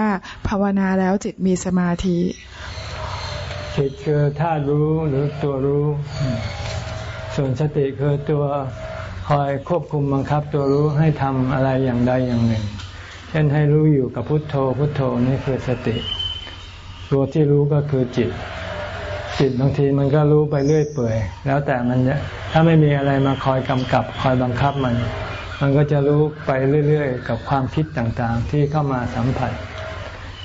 ภาวนาแล้วจิตมีสมาธิ จิตคือธาตุรู้หรือตัวรู้ ส่วนสติคือตัวคอยควบคุมบังคับตัวรู้ให้ทำอะไรอย่างใดอย่างหนึ่งเช่นให้รู้อยู่กับพุทโธพุทโธนี่คือสติ ตัวที่รู้ก็คือจิต จิตบางทีมันก็รู้ไปเรื่อยเปื่อย แล้วแต่มันถ้าไม่มีอะไรมาคอยกำกับ คอยบังคับมัน มันก็จะรู้ไปเรื่อยๆ กับความคิดต่างๆ ที่เข้ามาสัมผัส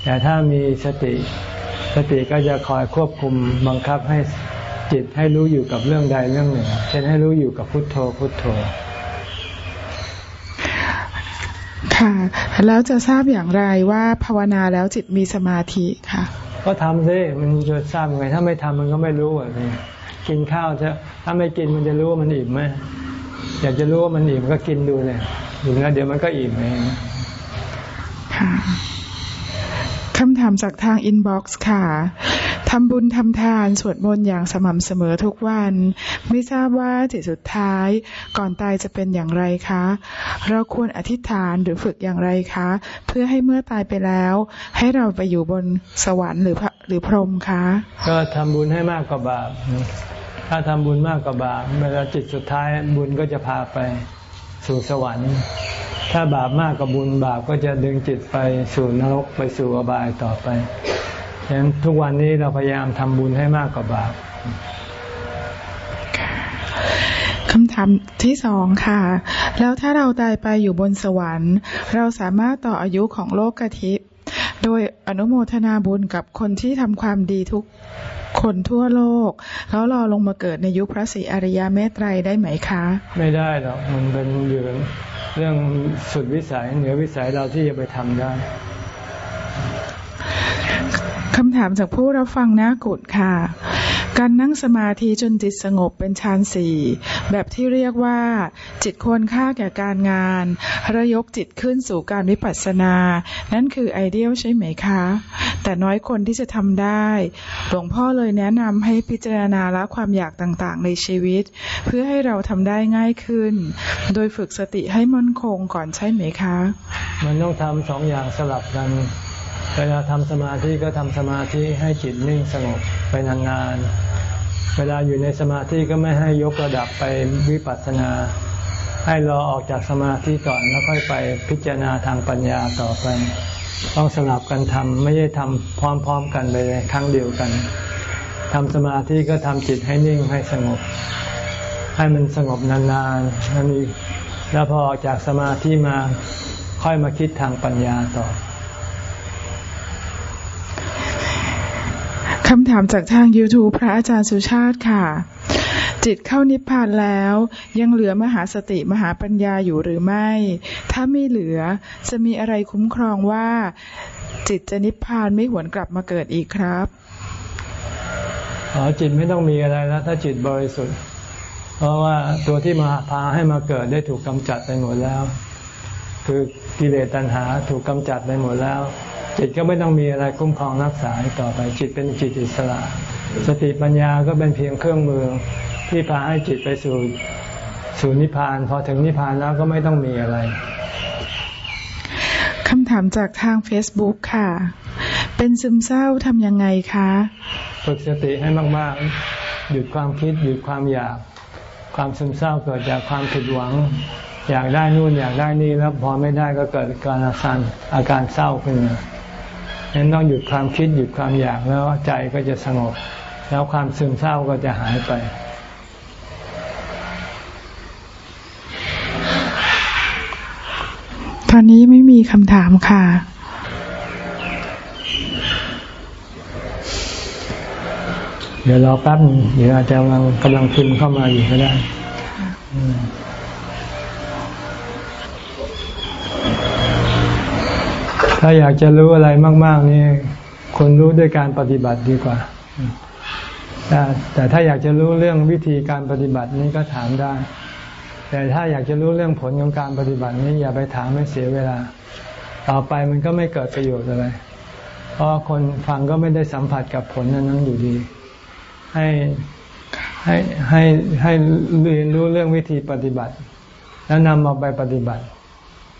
แต่ถ้ามีสติ สติก็จะคอยควบคุมบังคับให้จิตให้รู้อยู่กับเรื่องใดเรื่องหนึ่ง เช่นให้รู้อยู่กับพุทโธพุทโธค่ะ แล้วจะทราบอย่างไรว่าภาวนาแล้วจิตมีสมาธิค่ะ ก็ทำซิมันจะทราบยังไง ถ้าไม่ทำมันก็ไม่รู้อะกินข้าวจะถ้าไม่กินมันจะรู้ว่ามันอิ่มไหมอยากจะรู้ว่ามันอิ่มก็กินดูเลยอิ่มแล้วเดี๋ยวมันก็อิ่มเอง คำถามจากทาง inbox ค่ะทำบุญทำทานสวดมนต์อย่างสม่ำเสมอทุกวัน ไม่ทราบว่าจิตสุดท้าย ก่อนตายจะเป็นอย่างไรคะ เราควรอธิษฐานหรือฝึกอย่างไรคะ เพื่อให้เมื่อตายไปแล้ว ให้เราไปอยู่บนสวรรค์หรือหรือพรหมคะ ก็ทำบุญให้มากกว่าบาปถ้าทำบุญมากกว่าบาปเวลาจิตสุดท้ายบุญก็จะพาไป สู่สวรรค์ ถ้าบาปมากกว่าบุญบาปก็จะดึงจิตไปสู่นรกไปสู่อบายต่อไปฉะนั้นทุกวันนี้เราพยายามทำบุญให้มากกว่าบาปคำถามที่สองค่ะ แล้วถ้าเราตายไปอยู่บนสวรรค์ เราสามารถต่ออายุของโลกกทิพย์โดยอนุโมทนาบุญกับคนที่ทำความดีทุก คนทั่วโลกแล้วรอลงมาเกิดในยุคพระศรีอริยเมตไตรได้ไหมคะ ไม่ได้หรอกมันเป็นเรื่องเรื่องสุดวิสัยเหนือวิสัยเราที่จะไปทำได้คำถามจากผู้รับฟังนากุดค่ะ การนั่งสมาธิจนจิตสงบเป็นฌานสี่แบบที่เรียกว่า จิตควรค่าแก่การงาน ระยกจิตขึ้นสู่การวิปัสสนา นั่นคือไอเดียลใช่ไหมคะ แต่น้อยคนที่จะทำได้ หลวงพ่อเลยแนะนำให้พิจารณาละความอยากต่างๆ ในชีวิต เพื่อให้เราทำได้ง่ายขึ้น โดยฝึกสติให้มั่นคงก่อนใช่ไหมคะ มันต้องทำสองอย่างสลับกัน เวลาทำสมาธิก็ทำสมาธิให้จิตนิ่งสงบไปนานๆ เวลาอยู่ในสมาธิก็ไม่ให้ยกระดับไปวิปัสสนา ให้รอออกจากสมาธิก่อนแล้วค่อยไปพิจารณาทางปัญญาต่อไป ต้องสลับกันทำไม่ใช่ทำพร้อมๆกันไปเลยครั้งเดียวกันทำสมาธิก็ทำจิตให้นิ่งให้สงบ ให้มันสงบนานๆแล้วมีแล้วพอออกจากสมาธิมาค่อยมาคิดทางปัญญาต่อ คำถามจากทาง YouTube พระอาจารย์สุชาติค่ะ จิตเข้านิพพานแล้ว ยังเหลือมหาสติมหาปัญญาอยู่หรือไม่ ถ้าไม่เหลือจะมีอะไรคุ้มครองว่า จิตจะนิพพานไม่หวนกลับมาเกิดอีกครับอ๋อจิตไม่ต้องมีอะไรแล้ว ถ้าจิตบริสุทธิ์ เพราะว่าตัวที่มาพาให้มาเกิดได้ถูกกำจัดไปหมดแล้ว คือกิเลสตัณหาถูกกำจัดไปหมดแล้ว จิตก็ไม่ต้องมีอะไรคุ้มครองรักษาต่อไปจิตเป็นจิตอิสระ สติปัญญาก็เป็นเพียงเครื่องมือที่พาให้จิตไปสู่สู่นิพพาน พอถึงนิพพานแล้วก็ไม่ต้องมีอะไรคำถามจากทาง Facebook ค่ะ เป็นซึมเศร้าทำยังไงคะฝึกสติให้มาก ๆ หยุดความคิด หยุดความอยาก ความซึมเศร้าเกิดจากความผิดหวัง อยากได้นู่นอยากได้นี่แล้วพอไม่ได้ก็เกิดการอาการอาการเศร้าขึ้นมา นั้นต้องหยุดความคิดหยุดความอยากแล้วใจก็จะสงบ แล้วความซึมเศร้าก็จะหายไป ตอนนี้ไม่มีคำถามค่ะเดี๋ยวรอแป๊บเดี๋ยวอาจจะกำลังกำลังพิมพ์เข้ามาอยู่ก็ได้ ถ้าอยากจะรู้อะไรมาก ๆ นี่คนรู้ด้วยการปฏิบัติดีกว่าแต่แต่ถ้าอยากจะรู้เรื่องวิธีการปฏิบัตินี้ก็ถามได้ แต่ถ้าอยากจะรู้เรื่องผลของการปฏิบัตินี้อย่าไปถามไม่เสียเวลา ต่อไปมันก็ไม่เกิดประโยชน์อะไร เพราะคนฟังก็ไม่ได้สัมผัสกับผลนั้นอยู่ดี ให้ให้ให้ให้เรียนรู้เรื่องวิธีปฏิบัติ แล้วนำมาไปปฏิบัติ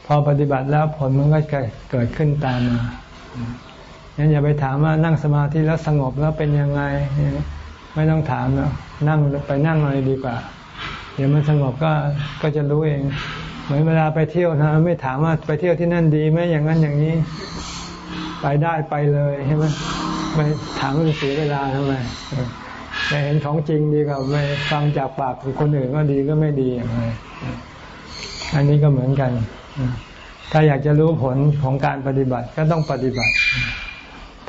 พอปฏิบัติแล้วผลมันก็เกิดขึ้นตามมางั้นอย่าไปถามว่านั่งสมาธิแล้วสงบแล้วเป็นยังไง ไม่ต้องถามแล้วนั่งไปนั่งอะไรดีกว่า เดี๋ยวมันสงบก็ก็จะรู้เอง เหมือนเวลาไปเที่ยวนะไม่ถามว่าไปเที่ยวที่นั่นดีไหมอย่างนั้นอย่างนี้ ไปได้ไปเลยใช่ไหมไม่ถามว่าเสียเวลาทำไมไปเห็นของจริงดีกว่าไปฟังจากปากคนอื่นก็ดีก็ไม่ดีอย่างไรอันนี้ก็เหมือนกัน ถ้าอยากจะรู้ผลของการปฏิบัติก็ต้องปฏิบัติ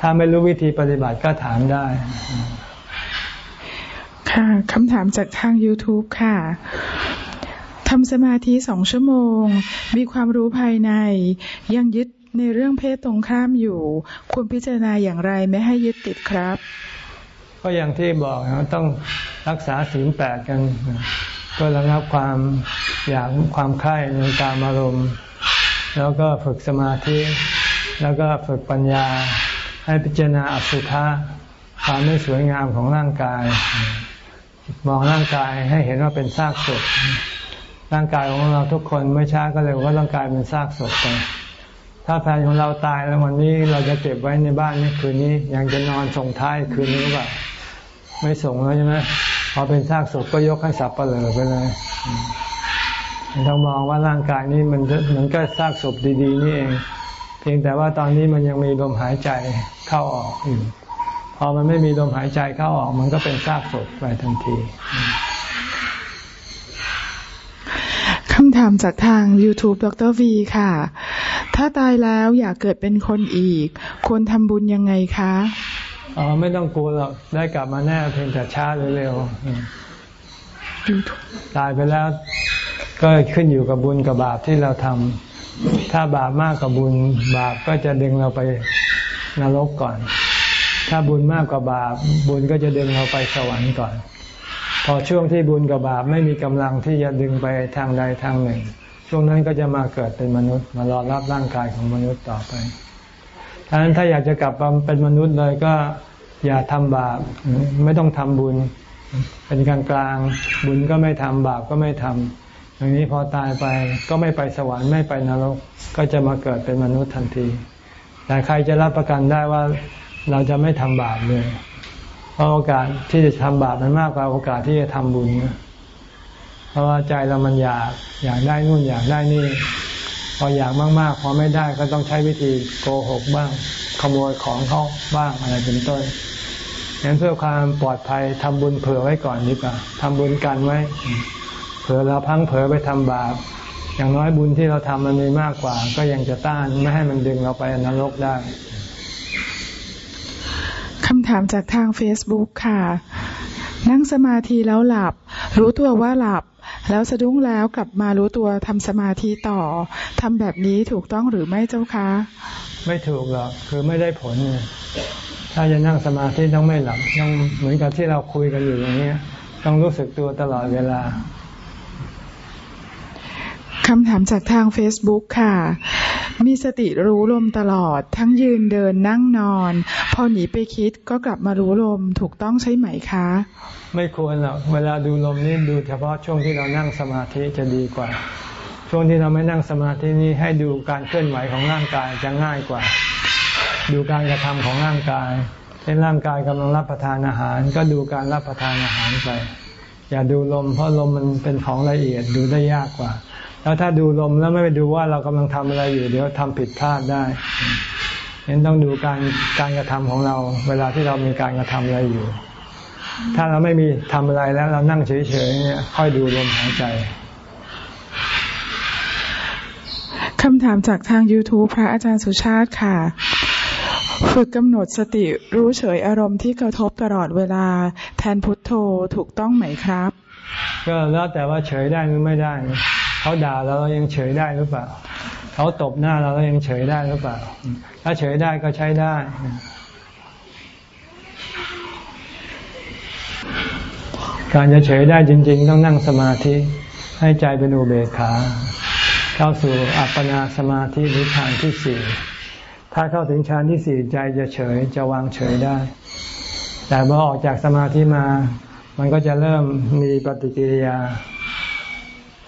ถ้าไม่รู้วิธีปฏิบัติก็ถามได้ ค่ะคำถามจากทาง YouTube ค่ะทำสมาธิสองชั่วโมง มีความรู้ภายใน ยังยึดในเรื่องเพศตรงข้ามอยู่ ควรพิจารณาอย่างไรไม่ให้ยึดติดครับ ก็อย่างที่บอกนะต้องรักษาศีลแปดกัน ก็ระงับความอยากความใคร่ในการอารมณ์ แล้วก็ฝึกสมาธิ แล้วก็ฝึกปัญญา ให้พิจารณาอสุภะความไม่สวยงามของร่างกาย มองร่างกายให้เห็นว่าเป็นซากศพร่างกายของเราทุกคนไม่ช้าก็เลยว่าร่างกายเป็นซากศพไปถ้าแฟนของเราตายแล้ววันนี้เราจะเก็บไว้ในบ้านนี่คืนนี้ยังจะนอนส่งท้ายคืนนี้หรือเปล่าไม่ส่งแล้วใช่ไหม พอเป็นซากศพก็ยกให้สับเปลือไปเลยต้องมองว่าร่างกายนี้มันมันก็ซากศพดีๆ นี่เอง เพียงแต่ว่าตอนนี้มันยังมีลมหายใจเข้าออกอยู่พอมันไม่มีลมหายใจเข้าออก มันก็เป็นซากศพไปทันทีคำถามจากทาง YouTube ดรวีค่ะ ถ้าตายแล้วอยากเกิดเป็นคนอีก ควรทำบุญยังไงคะ อ๋อไม่ต้องกลัวหรอกได้กลับมาแน่เพียงแต่ช้าหรือเร็วตายไปแล้วก็ขึ้นอยู่กับบุญกับบาปที่เราทำถ้าบาปมากกับบุญบาปก็จะดึงเราไปนรกก่อน ถ้าบุญมากกว่าบาป บุญก็จะดึงเราไปสวรรค์ก่อน พอช่วงที่บุญกับบาปไม่มีกำลังที่จะดึงไปทางใดทางหนึ่ง ช่วงนั้นก็จะมาเกิดเป็นมนุษย์มารอรับร่างกายของมนุษย์ต่อไป ดังนั้นถ้าอยากจะกลับมาเป็นมนุษย์เลยก็อย่าทำบาปไม่ต้องทำบุญ เป็นกลางกลางบุญก็ไม่ทำบาปก็ไม่ทำอย่างนี้พอตายไปก็ไม่ไปสวรรค์ไม่ไปนรก ก็จะมาเกิดเป็นมนุษย์ทันที แต่ใครจะรับประกันได้ว่าเราจะไม่ทำบาปเลย เพราะโอกาสที่จะทำบาปมันมากกว่าโอกาสที่จะทำบุญ เพราะว่าใจเรามันอยากอยากได้นู่นอยากได้นี่ พออยากมากๆ พอไม่ได้ก็ต้องใช้วิธีโกหกบ้าง ขโมยของเขาบ้างอะไรเป็นต้นงั้นเพื่อความปลอดภัยทำบุญเผื่อไว้ก่อนดีกว่าทำบุญกันไว้ เผื่อเราพังเผลอไปทำบาป อย่างน้อยบุญที่เราทำมันมีมากกว่า ก็ยังจะต้านไม่ให้มันดึงเราไปนรกได้คำถามจากทาง Facebook ค่ะ นั่งสมาธิแล้วหลับ รู้ตัวว่าหลับ แล้วสะดุ้งแล้วกลับมารู้ตัวทำสมาธิต่อทำแบบนี้ถูกต้องหรือไม่เจ้าคะ ไม่ถูกหรอกคือไม่ได้ผล ถ้าจะนั่งสมาธิต้องไม่หลับต้องเหมือนกับที่เราคุยกันอยู่อย่างนี้ต้องรู้สึกตัวตลอดเวลา คำถามจากทาง Facebook ค่ะ มีสติรู้ลมตลอด ทั้งยืนเดินนั่งนอน พอหนีไปคิดก็กลับมารู้ลมถูกต้องใช่ไหมคะ ไม่ควรหรอกเวลาดูลมนี่ดูเฉพาะช่วงที่เรานั่งสมาธิจะดีกว่า ช่วงที่เราไม่นั่งสมาธินี้ให้ดูการเคลื่อนไหวของร่างกายจะง่ายกว่า ดูการกระทำของร่างกายเช่นร่างกายกำลังรับประทานอาหาร ก็ดูการรับประทานอาหารไปอย่าดูลมเพราะลมมันเป็นของละเอียดดูได้ยากกว่า แล้วถ้าดูลมแล้วไม่ไปดูว่าเรากำลังทำอะไรอยู่ เดี๋ยวทำผิดพลาดได้เห็นต้องดูการการกระทำของเรา เวลาที่เรามีการกระทำอะไรอยู่ ถ้าเราไม่มีทำอะไรแล้วเรานั่งเฉยๆเนี่ยค่อยดูลมหายใจคำถามจากทาง YouTube พระอาจารย์สุชาติค่ะ ฝึกกำหนดสติรู้เฉยอารมณ์ที่กระทบตลอดเวลา แทนพุทโธถูกต้องไหมครับ ก็แล้วแต่ว่าเฉยได้หรือไม่ได้ เขาด่าเราเรายังเฉยได้หรือเปล่า เขาตบหน้าเราเรายังเฉยได้หรือเปล่า ถ้าเฉยได้ก็ใช้ได้การจะเฉยได้จริง ๆ ต้องนั่งสมาธิ ให้ใจเป็นอุเบกขา เข้าสู่อัปปนาสมาธิหรือฌานที่สี่ถ้าเข้าถึงฌานที่สี่ใจจะเฉยจะวางเฉยได้ แต่เมื่อออกจากสมาธิมา มันก็จะเริ่มมีปฏิกิริยา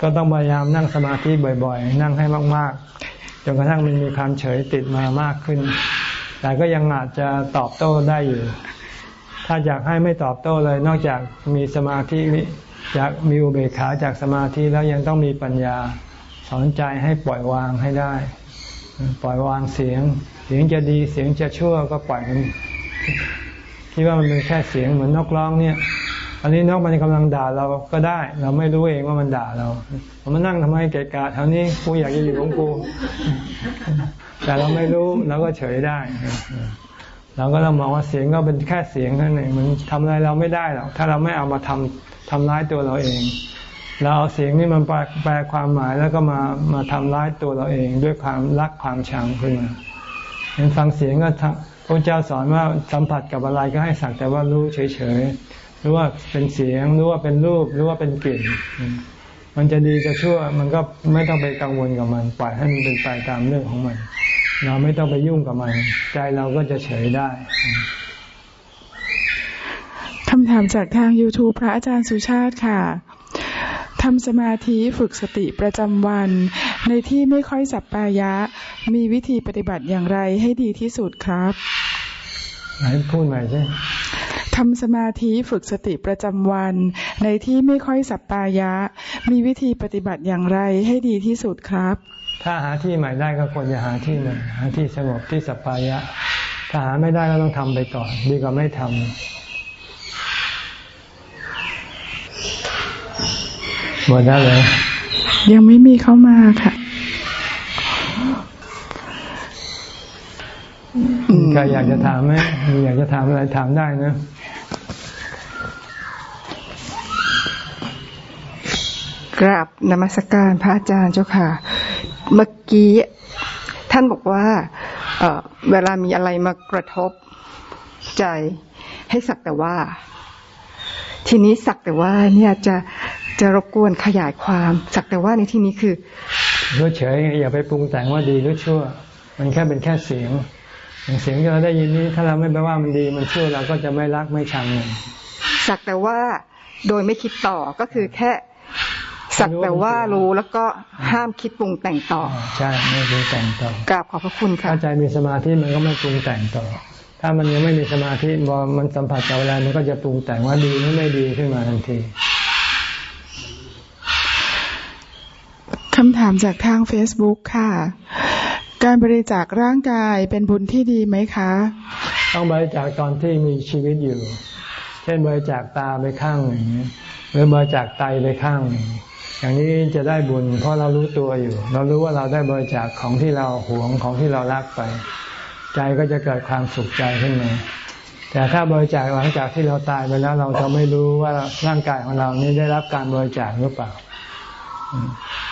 ก็ต้องพยายามนั่งสมาธิบ่อยๆ นั่งให้มากๆจนกระทั่งมันมีความเฉยติดมามากขึ้น แต่ก็ยังอาจจะตอบโต้ได้อยู่ ถ้าอยากให้ไม่ตอบโต้เลย นอกจากมีสมาธิอยากมีอุเบกขาจากสมาธิแล้วยังต้องมีปัญญาสอนใจให้ปล่อยวางให้ได้ ปล่อยวางเสียง เสียงจะดีเสียงจะชั่วก็ปล่อยมันคิดว่ามันเป็นแค่เสียงเหมือนนกร้องเนี่ย อันนี้นกมันกำลังด่าเราก็ได้ เราไม่รู้เองว่ามันด่าเรามันนั่งทำไมเกะกะแถวนี้กูอยากจะอยู่ของกู แต่เราไม่รู้เราก็เฉยได้เราก็เรามองว่าเสียงก็เป็นแค่เสียงนั่นเองมันทำอะไรเราไม่ได้หรอกถ้าเราไม่เอามาทำทำร้ายตัวเราเอง เราเอาเสียงนี่มันแปลความหมายแล้วก็มามาทำร้ายตัวเราเอง ด้วยความรักความชังขึ้นมาเห็นฟังเสียงก็พระเจ้าสอนว่าสัมผัสกับอะไรก็ให้สักแต่ว่ารู้เฉย หรือว่าเป็นเสียงหรือว่าเป็นรูปหรือว่าเป็นกลิ่น มันจะดีจะชั่วมันก็ไม่ต้องไปกังวลกับมัน ปล่อยให้มันเป็นไปตามเรื่องของมัน เราไม่ต้องไปยุ่งกับมัน ใจเราก็จะเฉยได้คำถามจากทาง YouTube พระอาจารย์สุชาติค่ะทำสมาธิฝึกสติประจำวัน ในที่ไม่ค่อยสัปปายะ มีวิธีปฏิบัติอย่างไรให้ดีที่สุดครับ ไหนพูดใหม่ใช่ ทำสมาธิฝึกสติประจำวัน ในที่ไม่ค่อยสัปปายะ มีวิธีปฏิบัติอย่างไรให้ดีที่สุดครับ ถ้าหาที่ใหม่ได้ก็ควรจะหาที่ใหม่หาที่สงบที่สัปปายะ ถ้าหาไม่ได้ก็ต้องทำไปก่อน ดีกว่าไม่ทำหมดแล้วเลยยังไม่มีเข้ามาค่ะใครอยากจะถามไหมมีอยากจะถามอะไรถามได้นะ กราบนมัสการพระอาจารย์เจ้าค่ะ เมื่อกี้ท่านบอกว่าเเวลามีอะไรมากระทบใจให้สักแต่ว่า ทีนี้สักแต่ว่าเนี่ยจะจะรบกวนขยายความ สักแต่ว่าในที่นี้คือรู้เฉยอย่าไปปรุงแต่งว่าดีหรือชั่ว มันแค่เป็นแค่เสียงเสียงที่เราได้ยินนี้ ถ้าเราไม่ไปว่ามันดีมันชั่วเราก็จะไม่รักไม่ชังมันสักแต่ว่าโดยไม่คิดต่อก็คือแค่ สักแต่ว่ารู้แล้วก็ห้ามคิดปรุงแต่งต่อใช่ไม่ปรุงแต่งต่อกราบขอบพระคุณค่ะถ้าใจมีสมาธิมันก็ไม่ปรุงแต่งต่อ ถ้ามันยังไม่มีสมาธิพอมันสัมผัสกับอะไรมันก็จะปรุงแต่งว่าดีหรือไม่ดีขึ้นมาทันทีคำถามจากทาง Facebook ค่ะ การบริจาคร่างกายเป็นบุญที่ดีไหมคะ ต้องบริจาคตอนที่มีชีวิตอยู่ เช่นบริจาคตาไปข้างหนึ่งหรือบริจาคไตไปข้างหนึ่ง อย่างนี้จะได้บุญ เพราะเรารู้ตัวอยู่ เรารู้ว่าเราได้บริจาคของที่เราหวงของที่เรารักไป ใจก็จะเกิดความสุขใจขึ้นมาแต่ถ้าบริจาคหลังจากที่เราตายไปแล้ว เราจะไม่รู้ว่าร่างกายของเรานี้ได้รับการบริจาคหรือเปล่า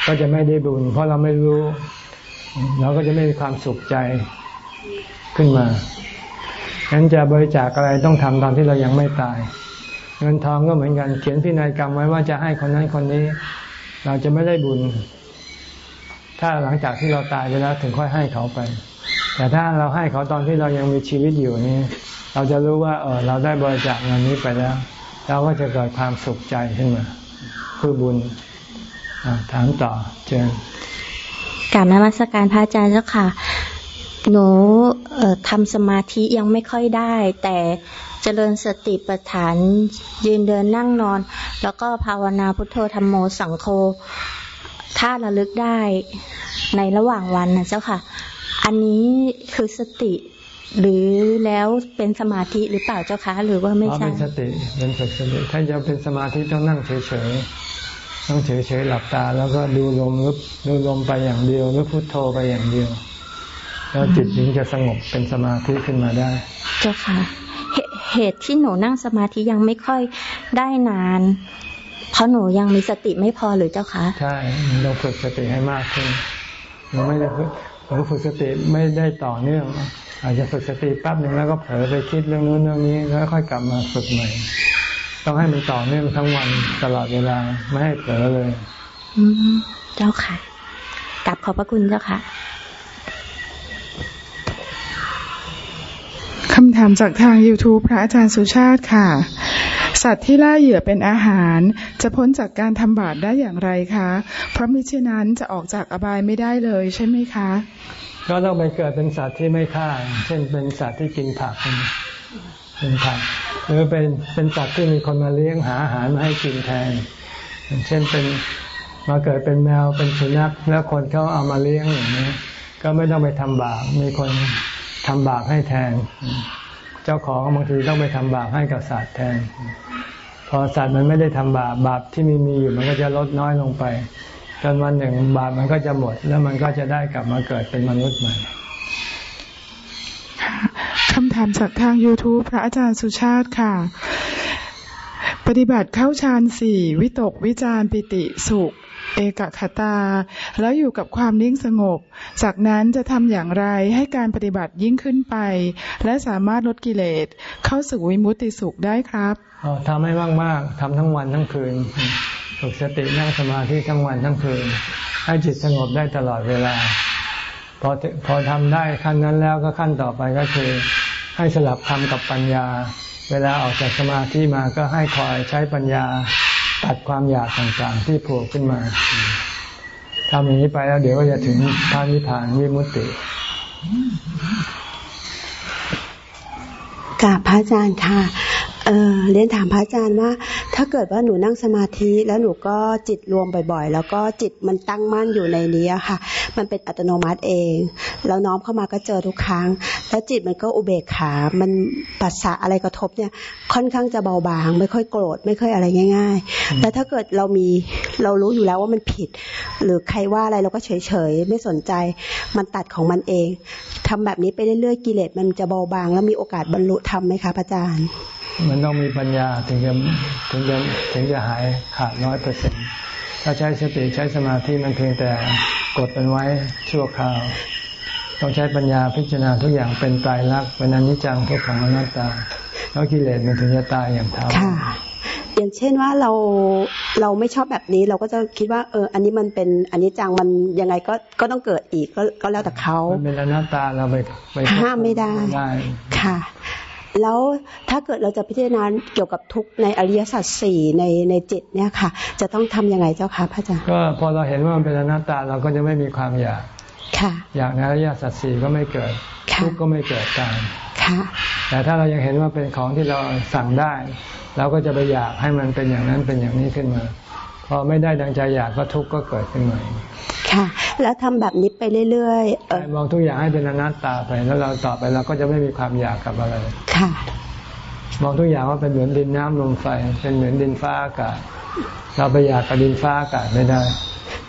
ก็จะไม่ได้บุญ เพราะเราไม่รู้ เราก็จะไม่มีความสุขใจขึ้นมาฉะนั้นจะบริจาคอะไรต้องทำตอนที่เรายังไม่ตาย เงินทองก็เหมือนกัน เขียนพินัยกรรมไว้ว่าจะให้คนนั้นคนนี้ เราจะไม่ได้บุญ ถ้าหลังจากที่เราตายไปแล้วถึงค่อยให้เขาไป แต่ถ้าเราให้เขาตอนที่เรายังมีชีวิตอยู่นี้เราจะรู้ว่าเออเราได้บริจาคเงินนี้ไปแล้ว เราก็จะเกิดความสุขใจขึ้นมาคือบุญถามต่อเชิญกราบนมัสการพระอาจารย์เจ้าค่ะ หนูทำสมาธิยังไม่ค่อยได้ แต่ จริญสติปัฏฐาน ยืนเดินนั่งนอน แล้วก็ภาวนาพุทโธธรรมโมสังโฆถ้าระลึกได้ในระหว่างวันนะเจ้าค่ะ อันนี้คือสติ หรือแล้วเป็นสมาธิหรือเปล่าเจ้าคะหรือว่าไม่ใช่เป็นสติเป็นสติถ้าจะเป็นสมาธิต้องนั่งเฉยต้องเฉยๆหลับตา แล้วก็ดูลมหรือดูลมไปอย่างเดียวหรือพุโทโธไปอย่างเดียว แล้วจิตถึงจะสงบเป็นสมาธิขึ้นมาได้ เจ้าค่ะ เหตุที่หนูนั่งสมาธิยังไม่ค่อยได้นาน เพราะหนูยังมีสติไม่พอหรือเจ้าคะใช่ต้องฝึกสติให้มากขึ้นหนูไม่ได้ฝึกหนูฝึกสติไม่ได้ต่อเนื่องอาจจะฝึกสติแป๊บหนึ่งแล้วก็เผลอไปคิดเรื่องนู้นเรื่องนี้แล้วค่อยกลับมาฝึกใหม่ ต้องให้มันต่อเนื่องทั้งวันตลอดเวลาไม่ให้เผลอเลย อืมเจ้าค่ะกลับขอบพระคุณเจ้าค่ะ ถามจากทาง YouTube พระอาจารย์สุชาติค่ะ สัตว์ที่ล่าเหยื่อเป็นอาหาร จะพ้นจากการทำบาปได้อย่างไรคะ เพราะมิฉะนั้นจะออกจากอบายไม่ได้เลยใช่ไหมคะ ก็ต้องไปเกิดเป็นสัตว์ที่ไม่ฆ่า เช่นเป็นสัตว์ที่กินผักเป็นผักหรือเป็นเป็นสัตว์ที่มีคนมาเลี้ยงหาอาหารมาให้กินแทน เช่นเป็นมาเกิดเป็นแมวเป็นสุนัขแล้วคนเขาเอามาเลี้ยงอย่างนี้ ก็ไม่ต้องไปทำบาปมีคนทำบาปให้แทน เจ้าของบางทีต้องไปทำบาปให้กับสัตว์แทน พอสัตว์มันไม่ได้ทำบาปบาปที่มีมีอยู่มันก็จะลดน้อยลงไปจนวันหนึ่งบาปมันก็จะหมด แล้วมันก็จะได้กลับมาเกิดเป็นมนุษย์ใหม่คำถามจากทาง YouTube พระอาจารย์สุชาติค่ะ ปฏิบัติเข้าฌานสี่วิตกวิจารปิติสุข เอกคตา แล้วอยู่กับความนิ่งสงบ จากนั้นจะทำอย่างไรให้การปฏิบัติยิ่งขึ้นไป และสามารถลดกิเลสเข้าสู่วิมุตติสุขได้ครับทำให้มากๆทำทั้งวันทั้งคืนฝึกสตินั่งสมาธิทั้งวันทั้งคืน ให้จิตสงบได้ตลอดเวลา พอพอทำได้ขั้นนั้นแล้วก็ขั้นต่อไปก็คือ ให้สลับทำกับปัญญา เวลาออกจากสมาธิมาก็ให้คอยใช้ปัญญา ตัดความอยากต่างๆ ที่โผล่ขึ้นมาทำอย่างนี้ไปแล้วเดี๋ยวก็จะถึงพระนิพพานวิมุตติกราบพระอาจารย์ค่ะ เออเรียนถามพระอาจารย์ว่า ถ้าเกิดว่าหนูนั่งสมาธิแล้วหนูก็จิตรวมบ่อยๆ แล้วก็จิตมันตั้งมั่นอยู่ในนี้ค่ะ มันเป็นอัตโนมัติเอง แล้วน้อมเข้ามาก็เจอทุกครั้ง แล้วจิตมันก็อุเบกขา มันปัสสะอะไรกระทบเนี่ย ค่อนข้างจะเบาบาง ไม่ค่อยโกรธไม่ค่อยอะไรง่าย ๆแล้วถ้าเกิดเรามีเรารู้อยู่แล้วว่ามันผิด หรือใครว่าอะไรเราก็เฉยๆไม่สนใจ มันตัดของมันเองทำแบบนี้ไปเรื่อยๆกิเลสมันจะเบาบาง แล้วมีโอกาสบรรลุธรรมไหมคะพระอาจารย์ มันต้องมีปัญญาถึงจะถึงจะถึงจะหายขาดร้อยเปอร์เซ็นถ้าใช้สติใช้สมาธิมันเพียงแต่กดมันไว้ชั่วคราว ต้องใช้ปัญญาพิจารณาทุกอย่างเป็นตายรักเป็นอนิจจังทุกขังอนัตตา แล้วกิเลสมันถึงจะตายอย่างเท่าค่ะอย่างเช่นว่าเราเราไม่ชอบแบบนี้เราก็จะคิดว่า เออ อันนี้มันเป็นอันนี้จังมันยังไงก็ก็ต้องเกิดอีกก็ก็แล้วแต่เขาเป็นอนัตตาเราไปไปห้ามไม่ได้ค่ะ แล้วถ้าเกิดเราจะพิจารณาเกี่ยวกับทุกในอริยสัจสี่ในในจิตเนี่ยค่ะ จะต้องทํำยังไงเจ้าคะพระอาจารย์ก็พอเราเห็นว่ามันเป็นอนัตตาเราก็จะไม่มีความอยากค่ะอยากในอริยสัจสี่ก็ไม่เกิด ทุกก็ไม่เกิดตามค่ะแต่ถ้าเรายังเห็นว่าเป็นของที่เราสั่งได้เราก็จะไปอยากให้มันเป็นอย่างนั้นเป็นอย่างนี้ขึ้นมา พอไม่ได้ดังใจอยากก็ทุกข์ก็เกิดขึ้นมา ค่ะ แล้วทำแบบนี้ไปเรื่อยๆมองทุกอย่างให้เป็นอนัตตาไป แล้วเราต่อไปเราก็จะไม่มีความอยากกับอะไร ค่ะ มองทุกอย่างว่าเป็นเหมือนดินน้ำลมไฟ เป็นเหมือนดินฟ้าอากาศ เราไปอยากกับดินฟ้าอากาศไม่ได้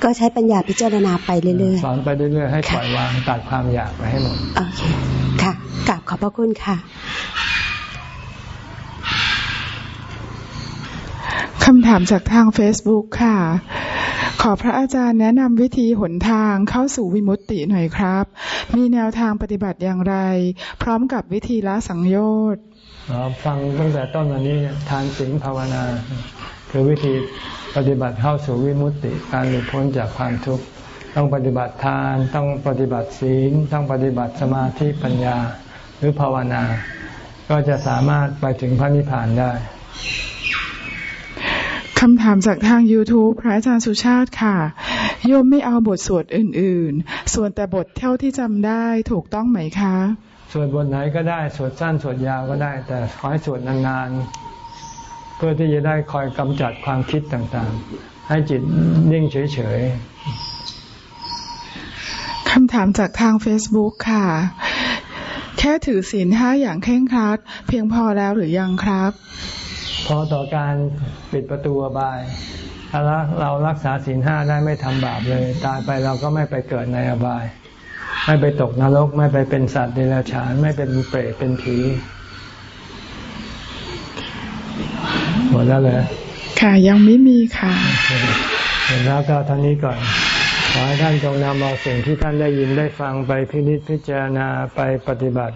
ก็ใช้ปัญญาพิจารณาไปเรื่อยๆ สอนไปเรื่อยๆ ให้ปล่อยวางตัดความอยากไปให้หมด โอเค ค่ะกราบขอบพระคุณค่ะคำถามจากทาง Facebook ค่ะ ขอพระอาจารย์แนะนำวิธีหนทางเข้าสู่วิมุตติหน่อยครับ มีแนวทางปฏิบัติอย่างไร พร้อมกับวิธีละสังโยชน์ฟังตั้งแต่ต้นวันนี้ทานศีลภาวนา คือวิธีปฏิบัติเข้าสู่วิมุตติการหลุดพ้นจากความทุกข์ต้องปฏิบัติทาน ต้องปฏิบัติศีล ต้องปฏิบัติสมาธิปัญญาหรือภาวนา ก็จะสามารถไปถึงพระนิพพานได้ คำถามจากทาง YouTube พระอาจารย์สุชาติค่ะ โยมไม่เอาบทสวดอื่นๆ ส่วนแต่บทเท่าที่จำได้ถูกต้องไหมคะ สวดบทไหนก็ได้ สวดสั้นสวดยาวก็ได้ แต่ขอให้สวดนานๆ เพื่อที่จะได้คอยกำจัดความคิดต่างๆ ให้จิตนิ่งเฉยๆ คำถามจากทาง Facebook ค่ะ แค่ถือศีลห้าอย่างเคร่งครัด เพียงพอแล้วหรือยังครับ พอต่อการปิดประตูอบาย ถ้าเรารักษาศีลห้าได้ไม่ทำบาปเลย ตายไปเราก็ไม่ไปเกิดในอบาย ไม่ไปตกนรก ไม่ไปเป็นสัตว์เดรัจฉาน ไม่เป็นเปรตเป็นผีหมดแล้วเลยค่ะยังไม่มีค่ะเห็นแล้วก็ท่านี้ก่อนขอให้ท่านจงนำเอาสิ่งที่ท่านได้ยินได้ฟังไปพินิจพิจารณาไปปฏิบัติ